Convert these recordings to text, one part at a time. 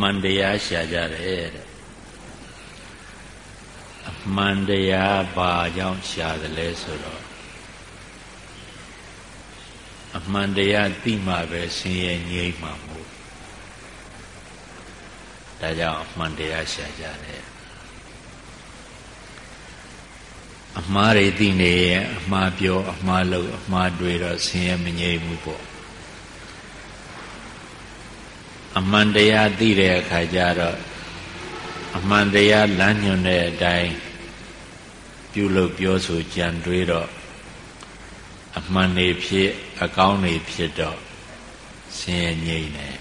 မှန်တရားရှာကြတယ်တဲ့အမှန်တရားဘာကြောင့်ရှာသလဲဆိုတော့အမှန်တရားသိမှပဲဆင်းရဲငြိမ်းမှာမို့ဒါကြောင့်အမှန်တရားရှာကြတယ်အမှားတွေသိနေရင်အမှားပြောအမှားလုပ်အမှားတွေတော့ဆင်းရဲမငြိမ်းဘူးပေါ့ အမှန်တရားသိတဲ့အခါကျတော့အမှန်တရားလမ်းညွှန်တဲ့အတိုင်းပြုလုပ်ပြောဆိုကြံတွေးတော့အမှန်နေဖြစ်အကောင်းနေဖြစ်တော့ဆင်းရဲငြိမ့်တယ်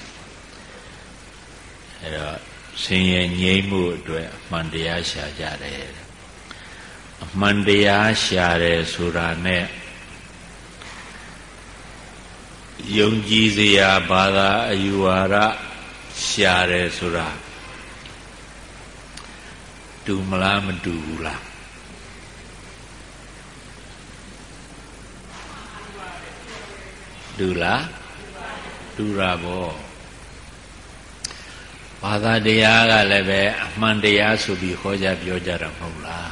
အဲတော့ဆင်းရဲငြိမ့်မှုအတွက်အမှန်တရားရှာကြတယ်အမှန်တရားရှာတယ်ဆိုတာနဲ့ ယုံကြည်စရာဘာသာအယူဝါဒရှာတယ်ဆိုတာတူမလားမတူဘူးလားတူလားတူတာပေါ့ဘာသာတရားကလည်းပဲအမှန်တရားဆိုပြီးဟောကြားပြောကြတာမဟုတ်လား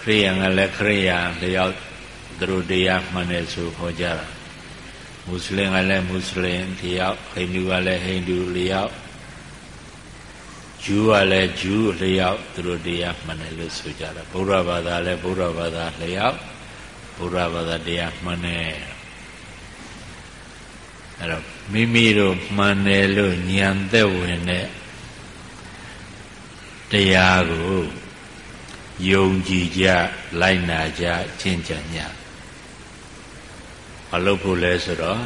ခရိယံကလည်းခရိယာလျောက် သူတို့တရားမှန်တယ်ဆိုဟောကြတာမွတ်စလင်ကလည်းမွတ်စလင်လျောက်ဟိန္ဒူကလည်းဟိန္ဒူလျောက်ဂျူးကလည်းဂျူးလျောက်သူတို့တရားမှန်တယ်လို့ဆိုကြတာဗုဒ္ဓဘာသာလည်းဗုဒ္ဓဘာသာလျောက်ဘုရားဘာသာတရားမှန်တယ်အဲ့တော့မိမိတို့မှန်တယ်လို့ဉာဏ်သက်ဝင်တဲ့တရားကိုယုံကြည်ကြလိုက်နာကြကျင့်ကြံကြ မလုပ်ဖို့လဲဆိုတော့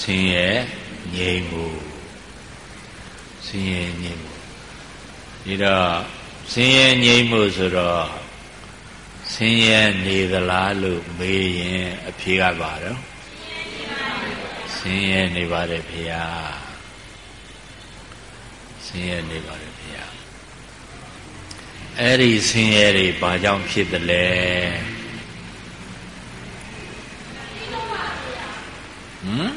ဆင်းရဲငြိမ်းမှုဆင်းရဲငြိမ်းမှုဒီတော့ဆင်းရဲငြိမ်းမှုဆိုတော့ဆင်းရဲနေသလားလို့မေးရင်အဖြေကပါတော့ဆင်းရဲနေပါတယ်ဖေဟာဆင်းရဲနေပါတယ်ဖေဟာအဲ့ဒီဆင်းရဲတွေဘာကြောင့်ဖြစ်တယ်လဲ ဟမ်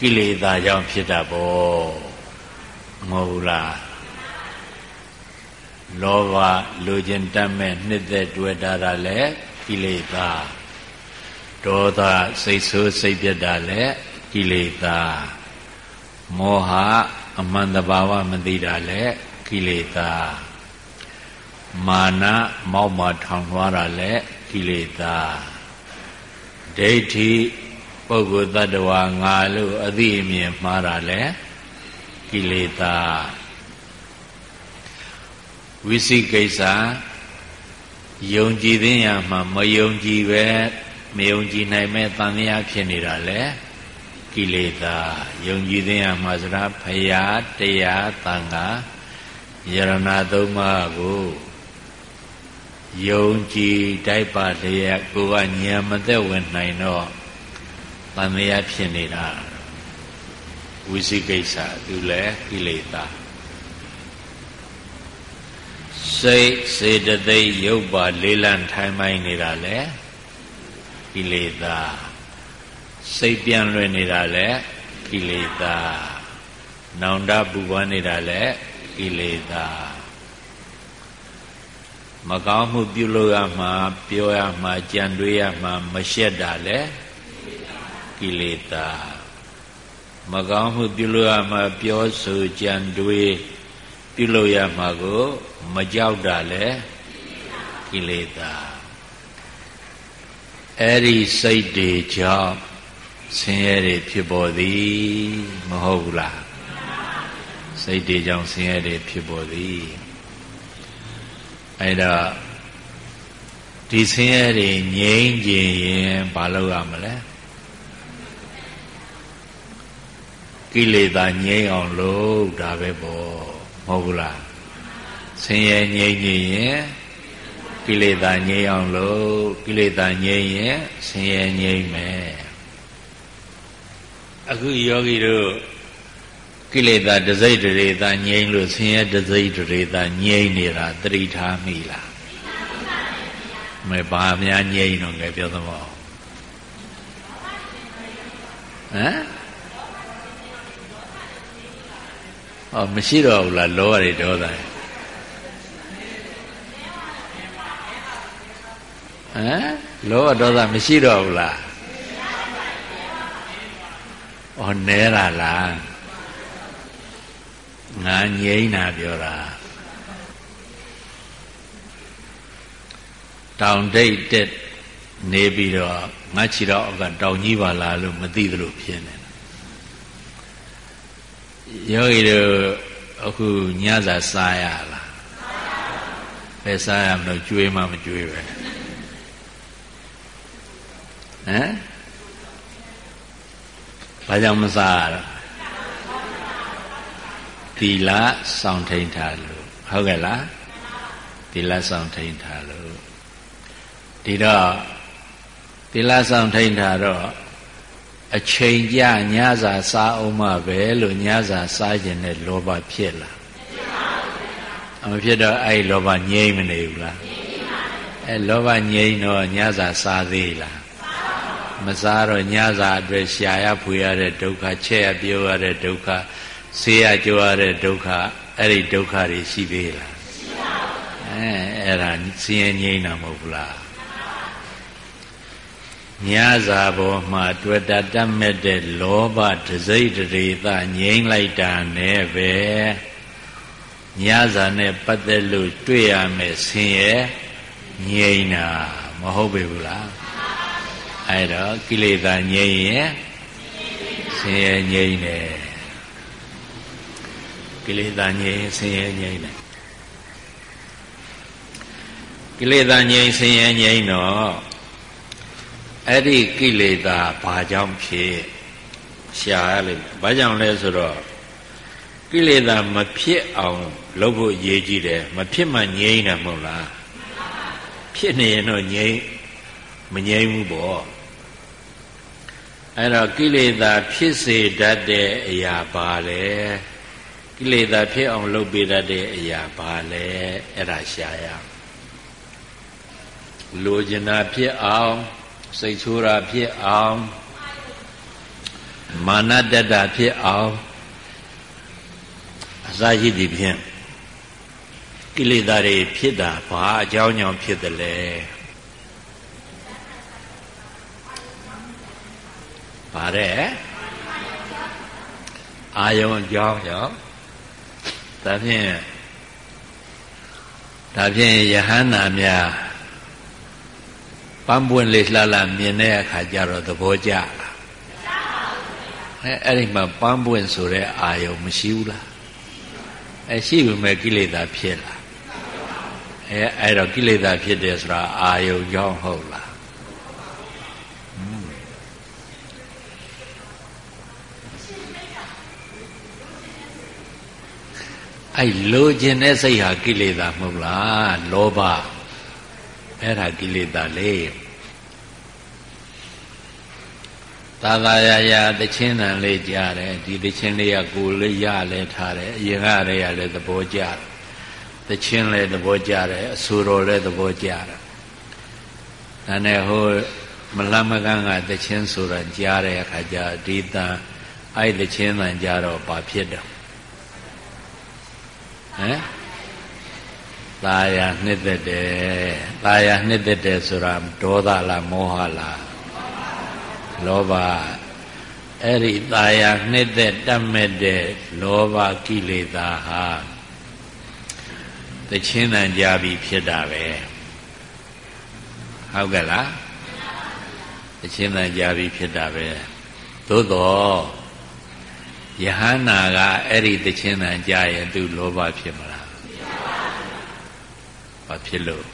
ကိလေသာကြောင့်ဖြစ်တာပေါ့မဟုတ်ဘူးလားလောဘလူကျင်တတ်မဲ့နှစ်သက်တွေ့တာလည်းကိလေသာဒေါသစိတ်ဆိုးစိတ်ပြတ်တာလည်းကိလေသာမောဟအမှန်တဘာဝမသိတာလည်း ကိလေသာမာနမောက်မထောင်လွှားတာလည်းကိလေသာဒိဋ္ဌိပုဂ္ဂိုလ်တ attva ငါလို့အသိအမြင်မှားတာလဲကိလေသာဝိသိကိစ္စယုံကြည်သိရမှာမယုံကြည်ပဲမယုံကြည်နိုင်မဲ့တန်မြာဖြစ်နေတာလဲကိလေသာယုံကြည်သိရမှာစရာဖရာတရားတန်ခါ ယရဏသုံးပါးကိုယုံကြည်တိုက်ပါလျက်ကိုကဉာဏ်မသက်ဝင်နိုင်တော့တန်မြာဖြစ်နေတာဝိသိကိစ္စသူလည်းကိလေသာစိတ်စေတသိက်ရုပ်ပါလေးလံထိုင်းမိုင်းနေတာလေကိလေသာစိတ်ပြန်လွင်နေတာလေကိလေသာနောင်တပူပန်းနေတာလေ ကိလေသာမကောင်းမှုပြုလို့ရမှာပြောရမှာကြံတွေးရမှာမရှက်တာလေကိလေသာမကောင်းမှုပြုလို့ရမှာပြောဆိုကြံတွေးပြုလို့ရမှာကိုမကြောက်တာလေကိလေသာအဲ့ဒီစိတ်တွေကြောင့်ဆင်းရဲတွေဖြစ်ပေါ်သည်မဟုတ်ဘူးလား စိတ်တွေကြောင့်ဆင်းရဲတွေဖြစ်ပေါ်သည်အဲ့တော့ဒီဆင်းရဲတွေငြိမ်းကျင်ရင်ဘာလုပ်ရမလဲကိလေသာငြိမ်းအောင်လုပ်တာပဲပေါ့မဟုတ်ဘူးလားဆင်းရဲငြိမ်းငြိမ်းရင်ကိလေသာငြိမ်းအောင်လုပ်ကိလေသာငြိမ်းရင်ဆင်းရဲငြိမ်းမယ်အခုယောဂီတို့ ကိလေသာတစိတ်တရေသာငြိမ်းလို့ဆင်းရဲတစိတ်တရေသာငြိမ်းနေတာသတိထားမိလားမေဘာများငြိမ့်တော့ငယ်ပြောသမောဟမ်ဟောမရှိတော့ဘူးလားလောရဒေါသဟမ်လောဘဒေါသမရှိတော့ဘူးလားဩနဲတာလား ငါငြိမ့်တာပြောတာတောင်တိတ်တက်နေပြီးတော့ငါချီတော့အောက်ကတောင်ကြီးပါလားလို့မသိသလိုဖြစ်နေတယ်ယောဂီတို့အခုညစာစားရလားဘယ်စားရမလို့ကျွေးမှမကျွေးပဲဟမ်ဘာကြောင့်မစားရတော့ သီလစောင့်ထိန်ထားလို့ဟုတ်ကဲ့လားသီလစောင့်ထိန်ထားလို့ဒီတော့သီလစောင့်ထိန်ထားတော့အချိန်ကြညစာစားအောင်မှပဲလို့ညစာစားခြင်းနဲ့လောဘဖြစ်လာမဖြစ်တော့အဲ့လောဘငြိမ့်မနေဘူးလားအဲလောဘငြိမ့်တော့ညစာစားသေးလားမစားတော့ညစာအတွက်ရှာရဖွေရတဲ့ဒုက္ခချက်ရပြောရတဲ့ဒုက္ခ ဆေးရကြိုးရတဲ့ဒုက္ခအဲ့ဒီဒုက္ခတွေရှိသေးလားရှိပါဘူးအဲအဲ့ဒါဆင်းရဲငြိမ်းတာမဟုတ်ဘူးလားညစာပေါ်မှာတွေ့တာတတ်မဲ့တဲ့လောဘဒစိတ်တွေသငြိမ်းလိုက်တာနဲ့ပဲညစာနဲ့ပတ်သက်လို့တွေ့ရမယ်ဆင်းရဲငြိမ်းတာမဟုတ်ပေဘူးလားအဲ့တော့ကိလေသာငြိမ်းရင်ဆင်းရဲငြိမ်းတယ် ကိလေသာငြိမ်းဆင်းရဲငြိမ်းတယ်ကိလေသာငြိမ်းဆင်းရဲငြိမ်းတော့အဲ့ဒီကိလေသာဘာကြောင့်ဖြစ်ရှာရလိမ့်မယ်ဘာကြောင့်လဲဆိုတော့ကိလေသာမဖြစ်အောင်လုပ်ဖို့ရည်ကြီးတယ်မဖြစ်မှငြိမ်းတယ်မဟုတ်လားဖြစ်နေရင်တော့ငြိမ်းမငြိမ်းဘူးပေါ့အဲ့တော့ကိလေသာဖြစ်စေတတ်တဲ့အရာပါလေ ကိလေသာဖြစ်အောင်လုပ်ပေးတတ်တဲ့အရာပါလေအဲ့ဒါရှာရလိုချင်တာဖြစ်အောင်စိတ်ဆိုးတာဖြစ်အောင်မာနတတဖြစ်အောင်အစာရှိသည်ဖြင့်ကိလေသာတွေဖြစ်တာဘာအကြောင်းကြောင့်ဖြစ်တယ်လဲဗါတဲ့အာယုံအကြောင်းကြောင့် ဒါဖြင့်ဒါဖြင့်ယဟန္တာများပန်းပွင့်လေးလှလှမြင်တဲ့အခါကျတော့သဘောကျလားအဲအဲ့ဒီမှာပန်းပွင့်ဆိုတဲ့အာယုံမရှိဘူးလားအဲရှိပြီမဲ့ကိလေသာဖြစ်လားအဲအဲ့တော့ကိလေသာဖြစ်တယ်ဆိုတာအာယုံကြောင့်ဟုတ်လား အဲ့လိုခြင်းတဲ့စိတ်ဟာကိလေသာမဟုတ်လားလောဘအဲ့ဒါကိလေသာလေသာသာယာယာတချင်းတန်လေးကြားတယ်ဒီတချင်းလေးကကိုလေးရလဲထားတယ်အရင်ကတည်းကလည်းသဘောကျတယ်တချင်းလည်းသဘောကျတယ်အဆူတော်လည်းသဘောကျတယ်ဒါနဲ့ဟိုမလမကန်းကတချင်းဆိုတာကြားတဲ့အခါကျဒီတန်အဲ့တချင်းတန်ကြတော့ဘာဖြစ်တယ် ဟမ်ตาယာနှစ်သက်တယ်ตาယာနှစ်သက်တယ်ဆိုတာဒေါသလားမောဟလားလောဘအဲ့ဒီตาယာနှစ်သက်တတ်မဲ့တဲ့လောဘကိလေသာဟာတချင်းတန်ကြပြီးဖြစ်တာပဲဟုတ်ကဲ့လားတချင်းတန်ကြပြီးဖြစ်တာပဲသို့တော့ ယဟန္နာကအဲ့ဒီတခြင်းတန်ကြရင်သူလောဘဖြစ်မလားဘာဖြစ်လို့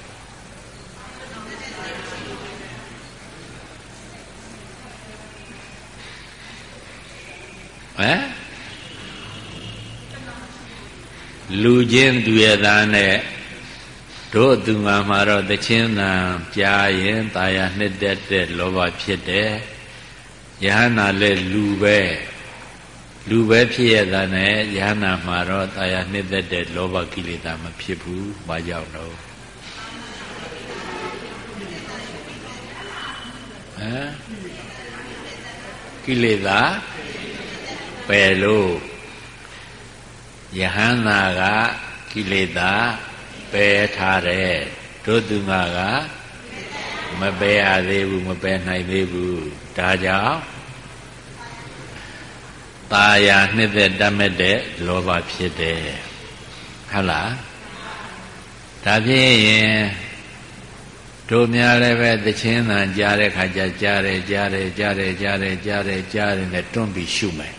ဟမ်လူချင်းသူရသားနဲ့တို့သူငါမှာတော့တခြင်းတန်ကြားရင်ตายာနှစ်သက်တဲ့လောဘဖြစ်တယ်ယဟန္နာလည်းလူပဲ လူပဲဖြစ်ရတာနဲ့ယဟနာမှာတော့တာယာနှစ်သက်တဲ့လောဘကိလေသာမဖြစ်ဘူး။ဘာကြောင့်လို့ဟမ်ကိလေသာပယ်လို့ယဟန္တာကကိလေသာပယ်ထားတယ်တို့သူငါကမပယ်ရသေးဘူးမပယ်နိုင်သေးဘူးဒါကြောင့် ตาယာနှစ်သက်တတ်မဲ့တဲ့လောဘဖြစ်တယ်ဟုတ်လားဒါဖြစ်ရင်တို့များလည်းပဲသချင်းသာကြားတဲ့ခါကျကြားတယ်ကြားတယ်ကြားတယ်ကြားတယ်ကြားတယ်ကြားတယ်နဲ့တွန်းပြီးရှုမယ်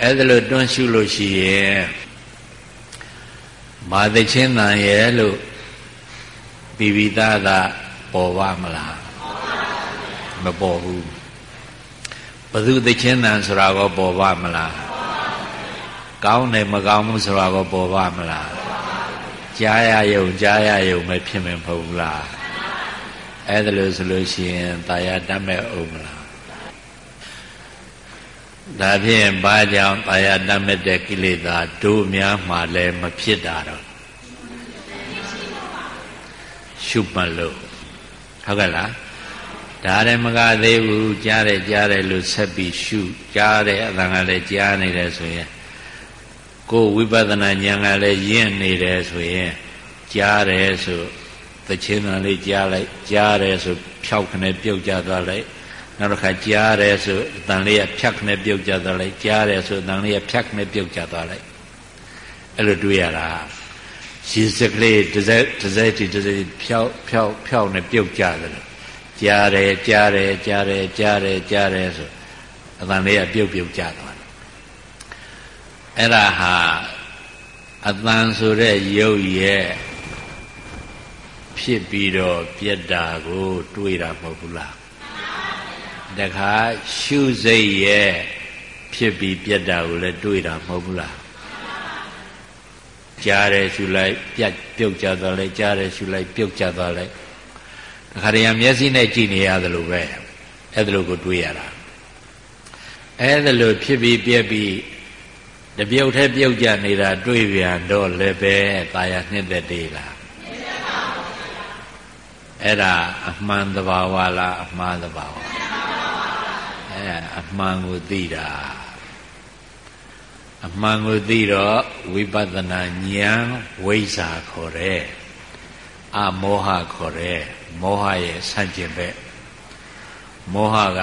အဲ့ဒါလို့တွန်းရှုလို့ရှိရင်မာသချင်းသာရဲ့လို့ပိပိသားသာပေါ်ပါမလားမပေါ်ဘူး ဘသူသချင်းသာဆိုတာကောပေါ်ပါမလားကောင်းတယ်မကောင်းဘူးဆိုတာကောပေါ်ပါမလားကြားရယုံကြားရယုံပဲဖြစ်မယ်မဟုတ်ဘူးလားအဲ့ဒါလို့ဆိုလို့ရှိရင်ตายတတ်မဲ့အောင်မလားဒါဖြင့်ဘာကြောင့်ตายတတ်မဲ့တဲ့ကိလေသာတို့များမှလည်းမဖြစ်တာတော့ရှုမှတ်လို့ဟုတ်ကဲ့လား ဒါလည်းမကသေးဘူးကြားတယ်ကြားတယ်လို့ဆက်ပြီးရှုကြားတယ်အတန်ကလည်းကြားနေတယ်ဆိုရင်ကိုဝိပဿနာဉာဏ်ကလည်းရင့်နေတယ်ဆိုရင်ကြားတယ်ဆိုသချင်းသာလေးကြားလိုက်ကြားတယ်ဆိုဖြောက်ခနဲ့ပြုတ်ကြသွားလိုက်နောက်တစ်ခါကြားတယ်ဆိုအတန်လေးကဖြတ်ခနဲ့ပြုတ်ကြသွားလိုက်ကြားတယ်ဆိုအတန်လေးကဖြတ်ခနဲ့ပြုတ်ကြသွားလိုက်အဲ့လိုတွေးရတာရေစကလေးတစ်စက်တစ်စက်ဒီတစ်စက်ဖြောက်ဖြောက်ဖြောက်နဲ့ပြုတ်ကြတယ် ကြားတယ်ကြားတယ်ကြားတယ်ကြားတယ်ကြားတယ်ဆိုအတန်လေးကပြုတ်ပြုတ်ကြသွားအဲ့ဒါဟာအတန်ဆိုတဲ့ရုပ်ရဲ့ဖြစ်ပြီးတော့ပြက်တာကိုတွေးတာမဟုတ်ဘူးလားတခါရှုစိတ်ရဲ့ဖြစ်ပြီးပြက်တာကိုလည်းတွေးတာမဟုတ်ဘူးလားကြားတယ်ရှုလိုက်ပြတ်ပြုတ်ကြသွားလိုက်ကြားတယ်ရှုလိုက်ပြုတ်ကြသွားလိုက် တခါတည်းမျက်စိနဲ့ကြည့်နေရတယ်လို့ပဲအဲ့ဒါလို့ကိုတွေးရတာအဲ့ဒါလို့ဖြစ်ပြီးပြက်ပြီးတပြုတ်ထဲပြုတ်ကြနေတာတွေ့ပြန်တော့လည်းပဲตายာနှစ်သက်သေးလားအဲ့ဒါအမှန်တဘာဝလားအမှားတဘာဝအဲအမှန်ကိုသိတာအမှန်ကိုသိတော့ဝိပဿနာဉာဏ်ဝိဇ္ဇာခေါ်တယ်အမောဟခေါ်တယ် မောဟရဲ့ဆန့်ကျင်ဘက်မောဟက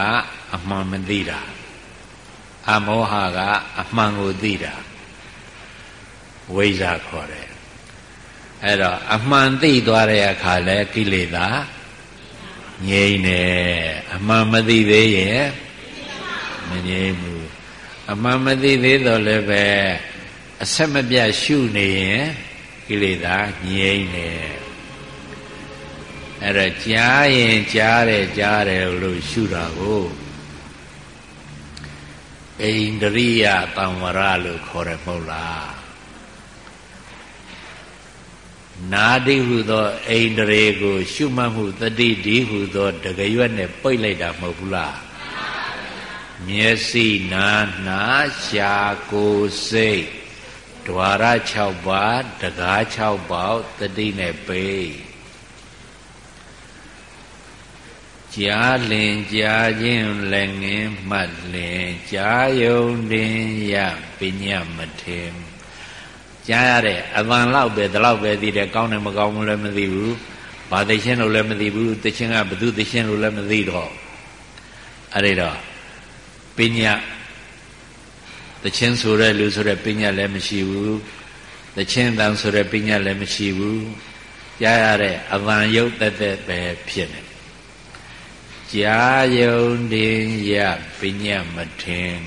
အမှန်မသိတာအမောဟကအမှန်ကိုသိတာဝိဇ္ဇာခေါ်တယ်အဲ့တော့အမှန်သိသွားတဲ့အခါလဲကိလေသာငြိမ့်တယ်အမှန်မသိသေးရဲ့မငြိမ့်ဘူးအမှန်မသိသေးတော့လည်းပဲအဆက်မပြတ်ရှုနေရင်ကိလေသာငြိမ့်တယ် အဲ့တော့ကြားရင်ကြားတယ်ကြားတယ်လို့ရှုတာကိုအိန္ဒြိယတံဝရလို့ခေါ်တယ်မဟုတ်လားနာတိဟုသောအိန္ဒြေကို ရှုမှတ်မှုတတိဒီဟုသောတကရွက်နဲ့ပိတ်လိုက်တာမဟုတ်ဘူးလားမျက်စိနာနာရှာကိုစိတ်ဒွါရ6ပါးတကား6ပေါက်တတိနဲ့ပိတ် ကြားလင်ကြားခြင်းလည်းငင်းမှတ်လင်ကြားယုံတင်ရပညာမထင်ကြားရတဲ့အပန်လောက်ပဲဒီလောက်ပဲသိတယ်ကောင်းတယ်မကောင်းဘူးလည်းမသိဘူးဘာသိချင်းလို့လည်းမသိဘူးသိချင်းကဘသူသိချင်းလို့လည်းမသိတော့အဲ့ဒီတော့ပညာသချင်းဆိုတဲ့လူဆိုတဲ့ပညာလည်းမရှိဘူးသချင်းတန်ဆိုတဲ့ပညာလည်းမရှိဘူးကြားရတဲ့အပန်ရုပ်သက်သက်ပဲဖြစ်နေ ကြာယုံတင်ရပညာမထင်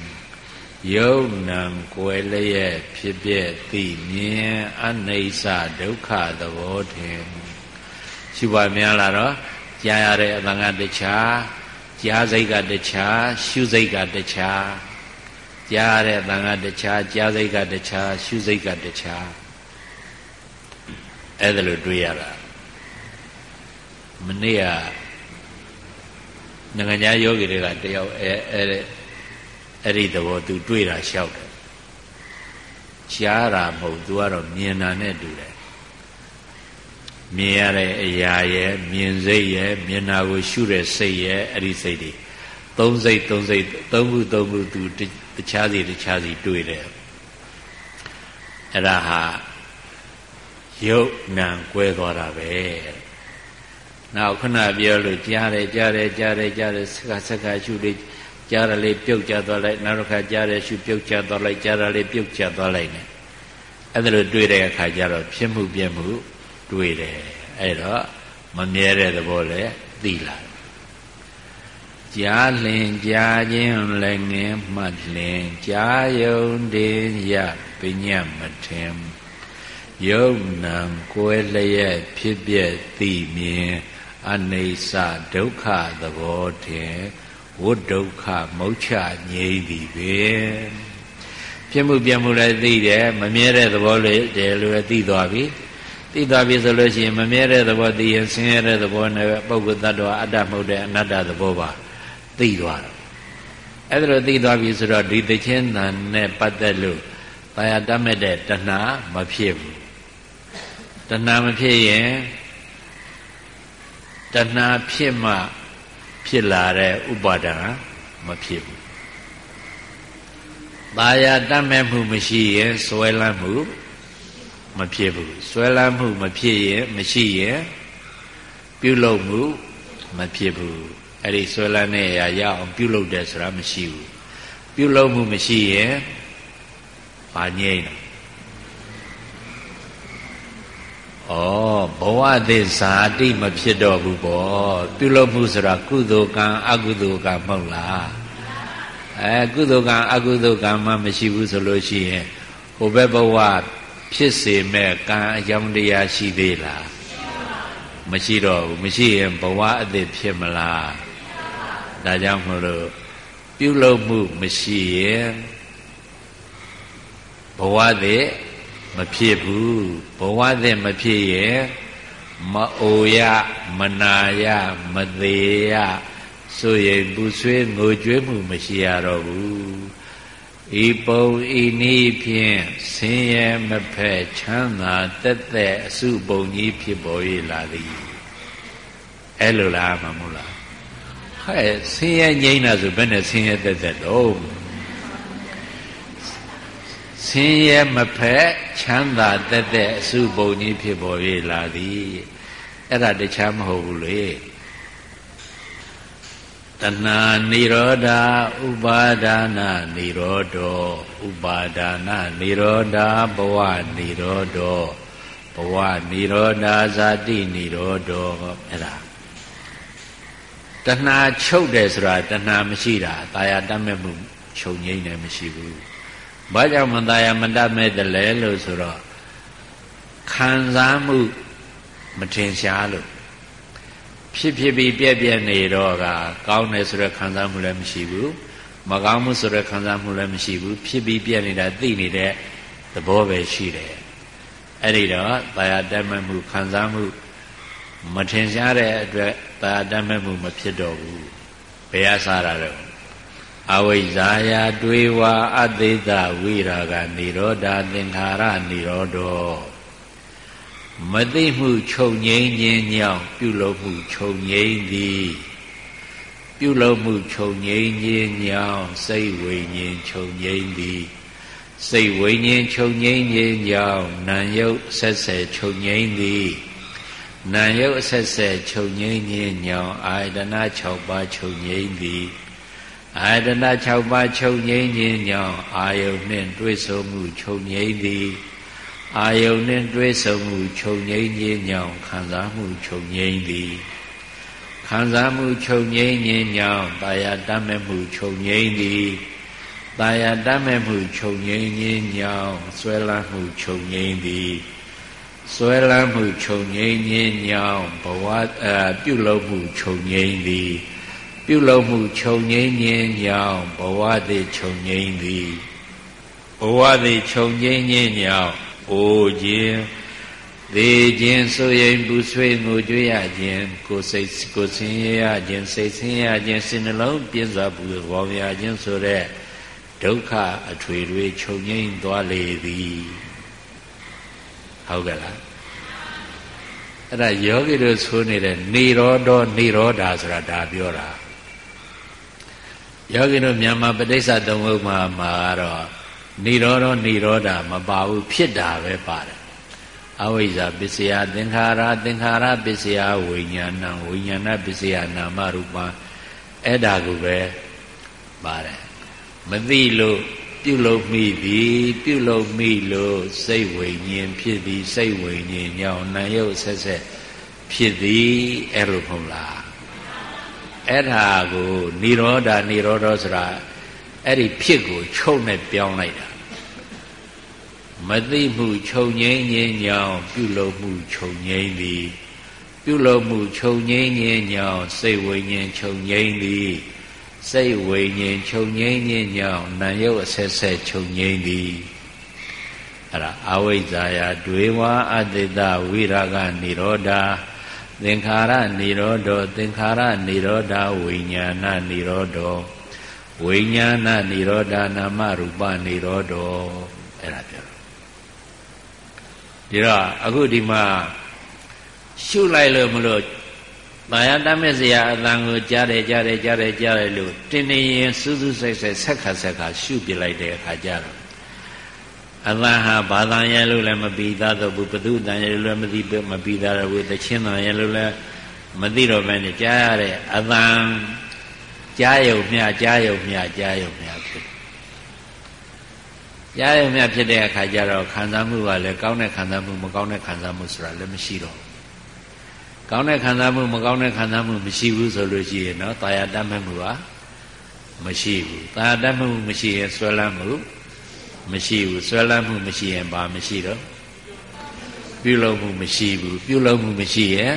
ယုံနံကွယ်လျက်ဖြစ်ပြည့်သိမြင်အနိစ္စဒုက္ခသဘောထင်ရှိပါများလားတော့ကြားရတဲ့အတန်ကတခြားကြားစိတ်ကတခြားရှုစိတ်ကတခြားကြားရတဲ့အတန်ကတခြားကြားစိတ်ကတခြားရှုစိတ်ကတခြားအဲ့ဒါလိုတွေ့ရတာမနေ့က နိုင်ငံခြားယောဂီတွေကတယောက်အဲအဲအဲ့ဒီသဘောသူတွေ့တာလျှောက်တယ်ရှားတာမဟုတ်သူကတော့မြင်တာနဲ့တူတယ်မြင်ရတဲ့အရာရဲ့မြင်စိတ်ရဲ့မျက်နာကိုရှုတဲ့စိတ်ရဲ့အဲ့ဒီစိတ်တွေသုံးစိတ်သုံးစိတ်သုံးခုသုံးခုသူတခြားစီတခြားစီတွေ့တယ်အဲ့ဒါဟာယုတ်နံကွဲသွားတာပဲ နောက်ခဏပြောလို့ကြားတယ်ကြားတယ်ကြားတယ်ကြားတယ်စကစကရှုလေးကြားရလေးပြုတ်ကျသွားလိုက်နောက်တစ်ခါကြားတယ်ရှုပြုတ်ကျသွားလိုက်ကြားရလေးပြုတ်ကျသွားလိုက်နဲ့အဲ့ဒါလိုတွေ့တဲ့အခါကျတော့ဖြစ်မှုပြမှုတွေ့တယ်အဲ့တော့မမြဲတဲ့သဘောလည်းသိလာတယ်ကြားလင်ကြားခြင်းလည်းငင်းမှတ်လင်ကြားယုံတင်ရပညာမထင်ယုံနံကွယ်လျက်ဖြစ်ပြသိမြင် အနေဆဒုက္ခသဘောထင်ဝိဒုက္ခမုတ်ချငြိမ့်သည်ပဲဖြစ်မှုပြမှုလည်းသိတယ်မမြဲတဲ့သဘောလေးတည်းလို့သိသွားပြီသိသွားပြီဆိုလို့ရှိရင်မမြဲတဲ့သဘောသိရင်ဆင်းရဲတဲ့သဘောနဲ့ပုဂ္ဂိုလ်တ attva အတ္တမဟုတ်တဲ့အနတ္တသဘောပါသိသွားတယ်အဲ့ဒါလိုသိသွားပြီဆိုတော့ဒီသချင်းတန်နဲ့ပတ်သက်လို့တရားတတ်မဲ့တဲ့တဏှာမဖြစ်ဘူးတဏှာမဖြစ်ရင် တဏှာဖြစ်မှဖြစ်လာတဲ့ဥပါဒံမဖြစ်ဘူး။ตาရတတ်မဲ့မှုမရှိရင်ဆွဲလန်းမှုမဖြစ်ဘူး။ဆွဲလန်းမှုမဖြစ်ရင်မရှိရင်ပြုလုပ်မှုမဖြစ်ဘူး။အဲ့ဒီဆွဲလန်းတဲ့အရာရအောင်ပြုလုပ်တယ်ဆိုတာမရှိဘူး။ပြုလုပ်မှုမရှိရင်ဘာငြိမ့်လဲ ဩဘဝသစ္စာတိမဖြစ်တော့ဘူးပေါ့ပြုလုပ်မှုဆိုတာကုသိုလ်ကံအကုသိုလ်ကံမဟုတ်လားအဲကုသိုလ်ကံအကုသိုလ်ကံမှမရှိဘူးဆိုလို့ရှိရင်ဟိုဘက်ဘဝဖြစ်စေမဲ့ကံအကြောင်းတရားရှိသေးလားမရှိတော့ဘူးမရှိရင်ဘဝအသစ်ဖြစ်မလားဒါကြောင့်မလို့ပြုလုပ်မှုမရှိရင်ဘဝသစ် မဖြစ်ဘူးဘဝသက်မဖြစ်ရဲ့မအိုရမနာရမသေးရဆိုရင်ပူဆွေးငိုကြွေးမှုမရှိရတော့ဘူးဤပုံဤနည်းဖြင့်ဆင်းရဲမဖက်ချမ်းသာတက်တက်အစုပုံကြီးဖြစ်ပေါ်ရလာသည်အဲ့လိုလားမမို့လားဟဲ့ဆင်းရဲငြိမ်းတာဆိုဘယ်နဲ့ဆင်းရဲတက်တက်တော့ ဆင်းရဲမဖက်ချမ်းသာတက်တဲ့အစုပုံကြီးဖြစ်ပေါ်၍လာသည်အဲ့ဒါတခြားမဟုတ်ဘူးလေတဏှာនិရောဓဥပါဒါနនិရောဓောဥပါဒါနនិရောဓဘဝនិရောဓောဘဝនិရောဓဇာတိនិရောဓောအဲ့ဒါတဏှာချုပ်တယ်ဆိုတာတဏှာမရှိတာတာယာတတ်မဲ့မှုချုပ်ငိမ့်တယ်မရှိဘူး ဘာကြောင့်မตายမတတ်မဲ့တယ်လဲလို့ဆိုတော့ခံစားမှုမထင်ရှားလို့ဖြစ်ဖြစ်ပြီးပြက်ပြက်နေတော့ကကောင်းတယ်ဆိုတဲ့ခံစားမှုလည်းမရှိဘူးမကောင်းမှုဆိုတဲ့ခံစားမှုလည်းမရှိဘူးဖြစ်ပြီးပြက်နေတာသိနေတဲ့သဘောပဲရှိတယ်အဲ့ဒီတော့တရားတတ်မဲ့မှုခံစားမှုမထင်ရှားတဲ့အတွက်တရားတတ်မဲ့မှုမဖြစ်တော့ဘူးဘယ်အစားရတော့ အဝိဇ္ဇာယတွေးဝါအသေးသဝိရာဂនិရောဓသင်္ခါရនិရောဓောမသိမှုချုပ်ငိမ့်ခြင်းကြောင့်ပြုလုပ်မှုချုပ်ငိမ့်သည်ပြုလုပ်မှုချုပ်ငိမ့်ခြင်းကြောင့်စိတ်ဝိညာဉ်ချုပ်ငိမ့်သည်စိတ်ဝိညာဉ်ချုပ်ငိမ့်ခြင်းကြောင့်နာယုတ်ဆက်ဆက်ချုပ်ငိမ့်သည်နာယုတ်ဆက်ဆက်ချုပ်ငိမ့်ခြင်းကြောင့်အာယတနာ6ပါးချုပ်ငိမ့်သည် အာတနာ6ပါးချုပ်ငိမ့်ခြင်းကြောင့်အာယုန်နှင့်တွေ့ဆုံမှုချုပ်ငိမ့်သည်အာယုန်နှင့်တွေ့ဆုံမှုချုပ်ငိမ့်ခြင်းကြောင့်ခံစားမှုချုပ်ငိမ့်သည်ခံစားမှုချုပ်ငိမ့်ခြင်းကြောင့်တာယာတတ်မဲ့မှုချုပ်ငိမ့်သည်တာယာတတ်မဲ့မှုချုပ်ငိမ့်ခြင်းကြောင့်ဆွဲလန်းမှုချုပ်ငိမ့်သည်ဆွဲလန်းမှုချုပ်ငိမ့်ခြင်းကြောင့်ဘဝပြုလုပ်မှုချုပ်ငိမ့်သည် ပြုလုပ်မှုခြုံငိမ့်ခြင်းကြောင့်ဘဝသည်ခြုံငိမ့်သည်ဘဝသည်ခြုံငိမ့်ခြင်းကြောင့်အိုခြင်းသေခြင်းဆိုရင်ပူဆွေးငိုကြွရခြင်းကိုယ်စိတ်ကိုဆင်းရဲရခြင်းစိတ်ဆင်းရဲခြင်းစိတ်နှလုံးပြင်းစွာပူပေါင်းရခြင်းဆိုတဲ့ဒုက္ခအထွေတွေခြုံငိမ့်သွားလေသည်ဟုတ်ကဲ့လားအဲ့ဒါယောဂီတို့ဆိုနေတဲ့နေရောဒောနေရောဓာဆိုတာဒါပြောတာ ယောဂီတို့မြန်မာပဋိစ္စသုံးခုမှာမှာတော့နေရောဒောနေရောဓာမပါဘူးဖြစ်တာပဲပါတယ်အဝိဇ္ဇာပစ္စယသင်္ခါရသင်္ခါရပစ္စယဝိညာဏဝိညာဏပစ္စယနာမရူပအဲ့ဒါကိုပဲပါတယ်မသိလို့ပြုလုပ်မိသည်ပြုလုပ်မိလို့စိတ်ဝိညာဉ်ဖြစ်သည်စိတ်ဝိညာဉ်ညောင်းနာယုတ်ဆက်ဆက်ဖြစ်သည်အဲ့လိုမဟုတ်လား အဲ့ဒါကိုនិရောဓនិရောဓဆိုတာအဲ့ဒီဖြစ်ကိုချုပ်နဲ့ပြောင်းလိုက်တာမသိမှုခြုံငိမ့်ငင်းညောင်းပြုလုပ်မှုခြုံငိမ့်သည်ပြုလုပ်မှုခြုံငိမ့်ငင်းညောင်းစိတ်ဝိညာဉ်ခြုံငိမ့်သည်စိတ်ဝိညာဉ်ခြုံငိမ့်ခြင်းကြောင့်နာယုတ်အဆက်ဆက်ခြုံငိမ့်သည်အဲ့ဒါအဝိဇ္ဇာယဒွေဝါအတ္တဝိရာဂនិရောဓ သင်္ခါရនិရောဓသင်္ခါရនិရောဓဝိညာဏនិရောဓဝိညာဏនិရောဓနာမရူပនិရောဓအဲ့ဒါပြောဒီတော့အခုဒီမှာရှုလိုက်လို့မလို့။ဘာယတမက်စရာအတန်ကိုကြားတယ်ကြားတယ်ကြားတယ်ကြားတယ်လို့တင်းနေရင်စူးစူးဆိုင်ဆိုင်ဆက်ခါဆက်ခါရှုပြလိုက်တဲ့အခါကျတော့ အတန်ဟာဘာသာရဲလို့လည်းမပြီးသားတော့ဘူးဘသူတန်ရဲလို့လည်းမသိမပြီးသားတော့ဘူးတချင်းတန်ရဲလို့လည်းမသိတော့ဘဲနဲ့ကြားရတဲ့အတန်ကြားယုံမြကြားယုံမြကြားယုံမြဖြစ်ကြားယုံမြဖြစ်တဲ့အခါကျတော့ခံစားမှုကလည်းကောင်းတဲ့ခံစားမှုမကောင်းတဲ့ခံစားမှုဆိုတာလည်းမရှိတော့ဘူးကောင်းတဲ့ခံစားမှုမကောင်းတဲ့ခံစားမှုမရှိဘူးဆိုလို့ရှိရင်တော့တာယာတတ်မဲ့မှုဟာမရှိဘူးတာယာတတ်မှုမရှိရင်ဆွဲလန်းမှု မရှိဘူးဆွဲလန်းမှုမရှိရင်ဘာမရှိတော့ပြုလုပ်မှုမရှိဘူးပြုလုပ်မှုမရှိရင်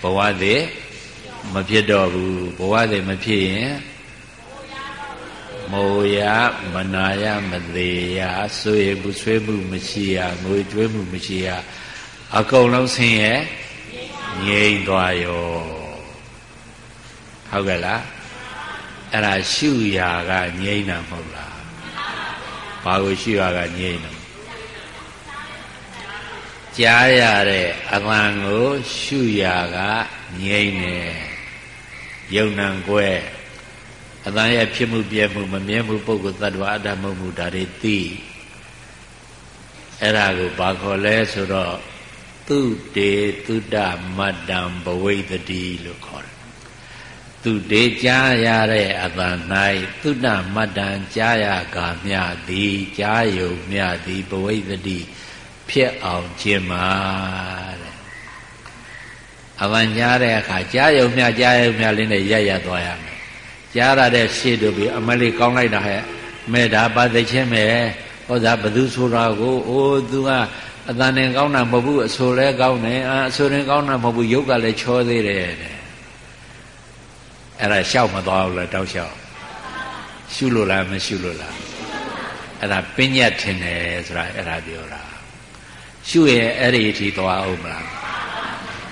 ဘဝသေးမဖြစ်တော့ဘူးဘဝသေးမဖြစ်ရင်မောယမနာယမသေးယဆွေမှုဆွေးမှုမရှိရငွေကျွေးမှုမရှိရအကုန်လုံးဆင်းရဲငြိမ်သွားရောဟုတ်ကဲ့လားအဲ့ဒါရှုရာကငြိမ်တာမဟုတ်လား ဘာကိုရှုရာကငြိမ်တယ်ကြားရတဲ့အမှန်ကိုရှုရာကငြိမ်တယ်ယုံနံကွဲအတန်ရဲ့ဖြစ်မှုပြဲမှုမမြဲမှုပုဂ္ဂိုလ်သတ္တဝါအတ္တမဟုတ်မှုဒါတွေသိအဲ့ဒါကိုဘာခေါ်လဲဆိုတော့သုတေသုတမတ္တံဘဝိတတိလို့ခေါ်တယ် သူတေကြားရတဲ့အပန်၌သုတမတ္တံကြားရကာမြသည်ကြားယုံမြသည်ဘဝိတတိဖြစ်အောင်ခြင်းမှာတဲ့အပန်ကြားတဲ့အခါကြားယုံမြကြားယုံမြလေးနဲ့ရရသွားရမယ်ကြားရတဲ့ရှေ့တို့ပြီးအမလေးကောင်းလိုက်တာဟဲ့မဲဒါပါသိချင်းမဲဟောဒါဘသူဆိုတာကိုအိုး तू ကအတန်နဲ့ကောင်းတာမဟုတ်ဘူးအဆိုလဲကောင်းတယ်အာအဆိုရင်ကောင်းတာမဟုတ်ဘူးရုပ်ကလည်းချောသေးတယ်တဲ့ အဲ့ဒါရှောက်မသွားဘူးလားတောက်လျှောက်ရှုလို့လားမရှုလို့လားအဲ့ဒါပညာထင်တယ်ဆိုတာအဲ့ဒါပြောတာရှုရဲ့အဲ့ဒီအထိသွားအောင်မလား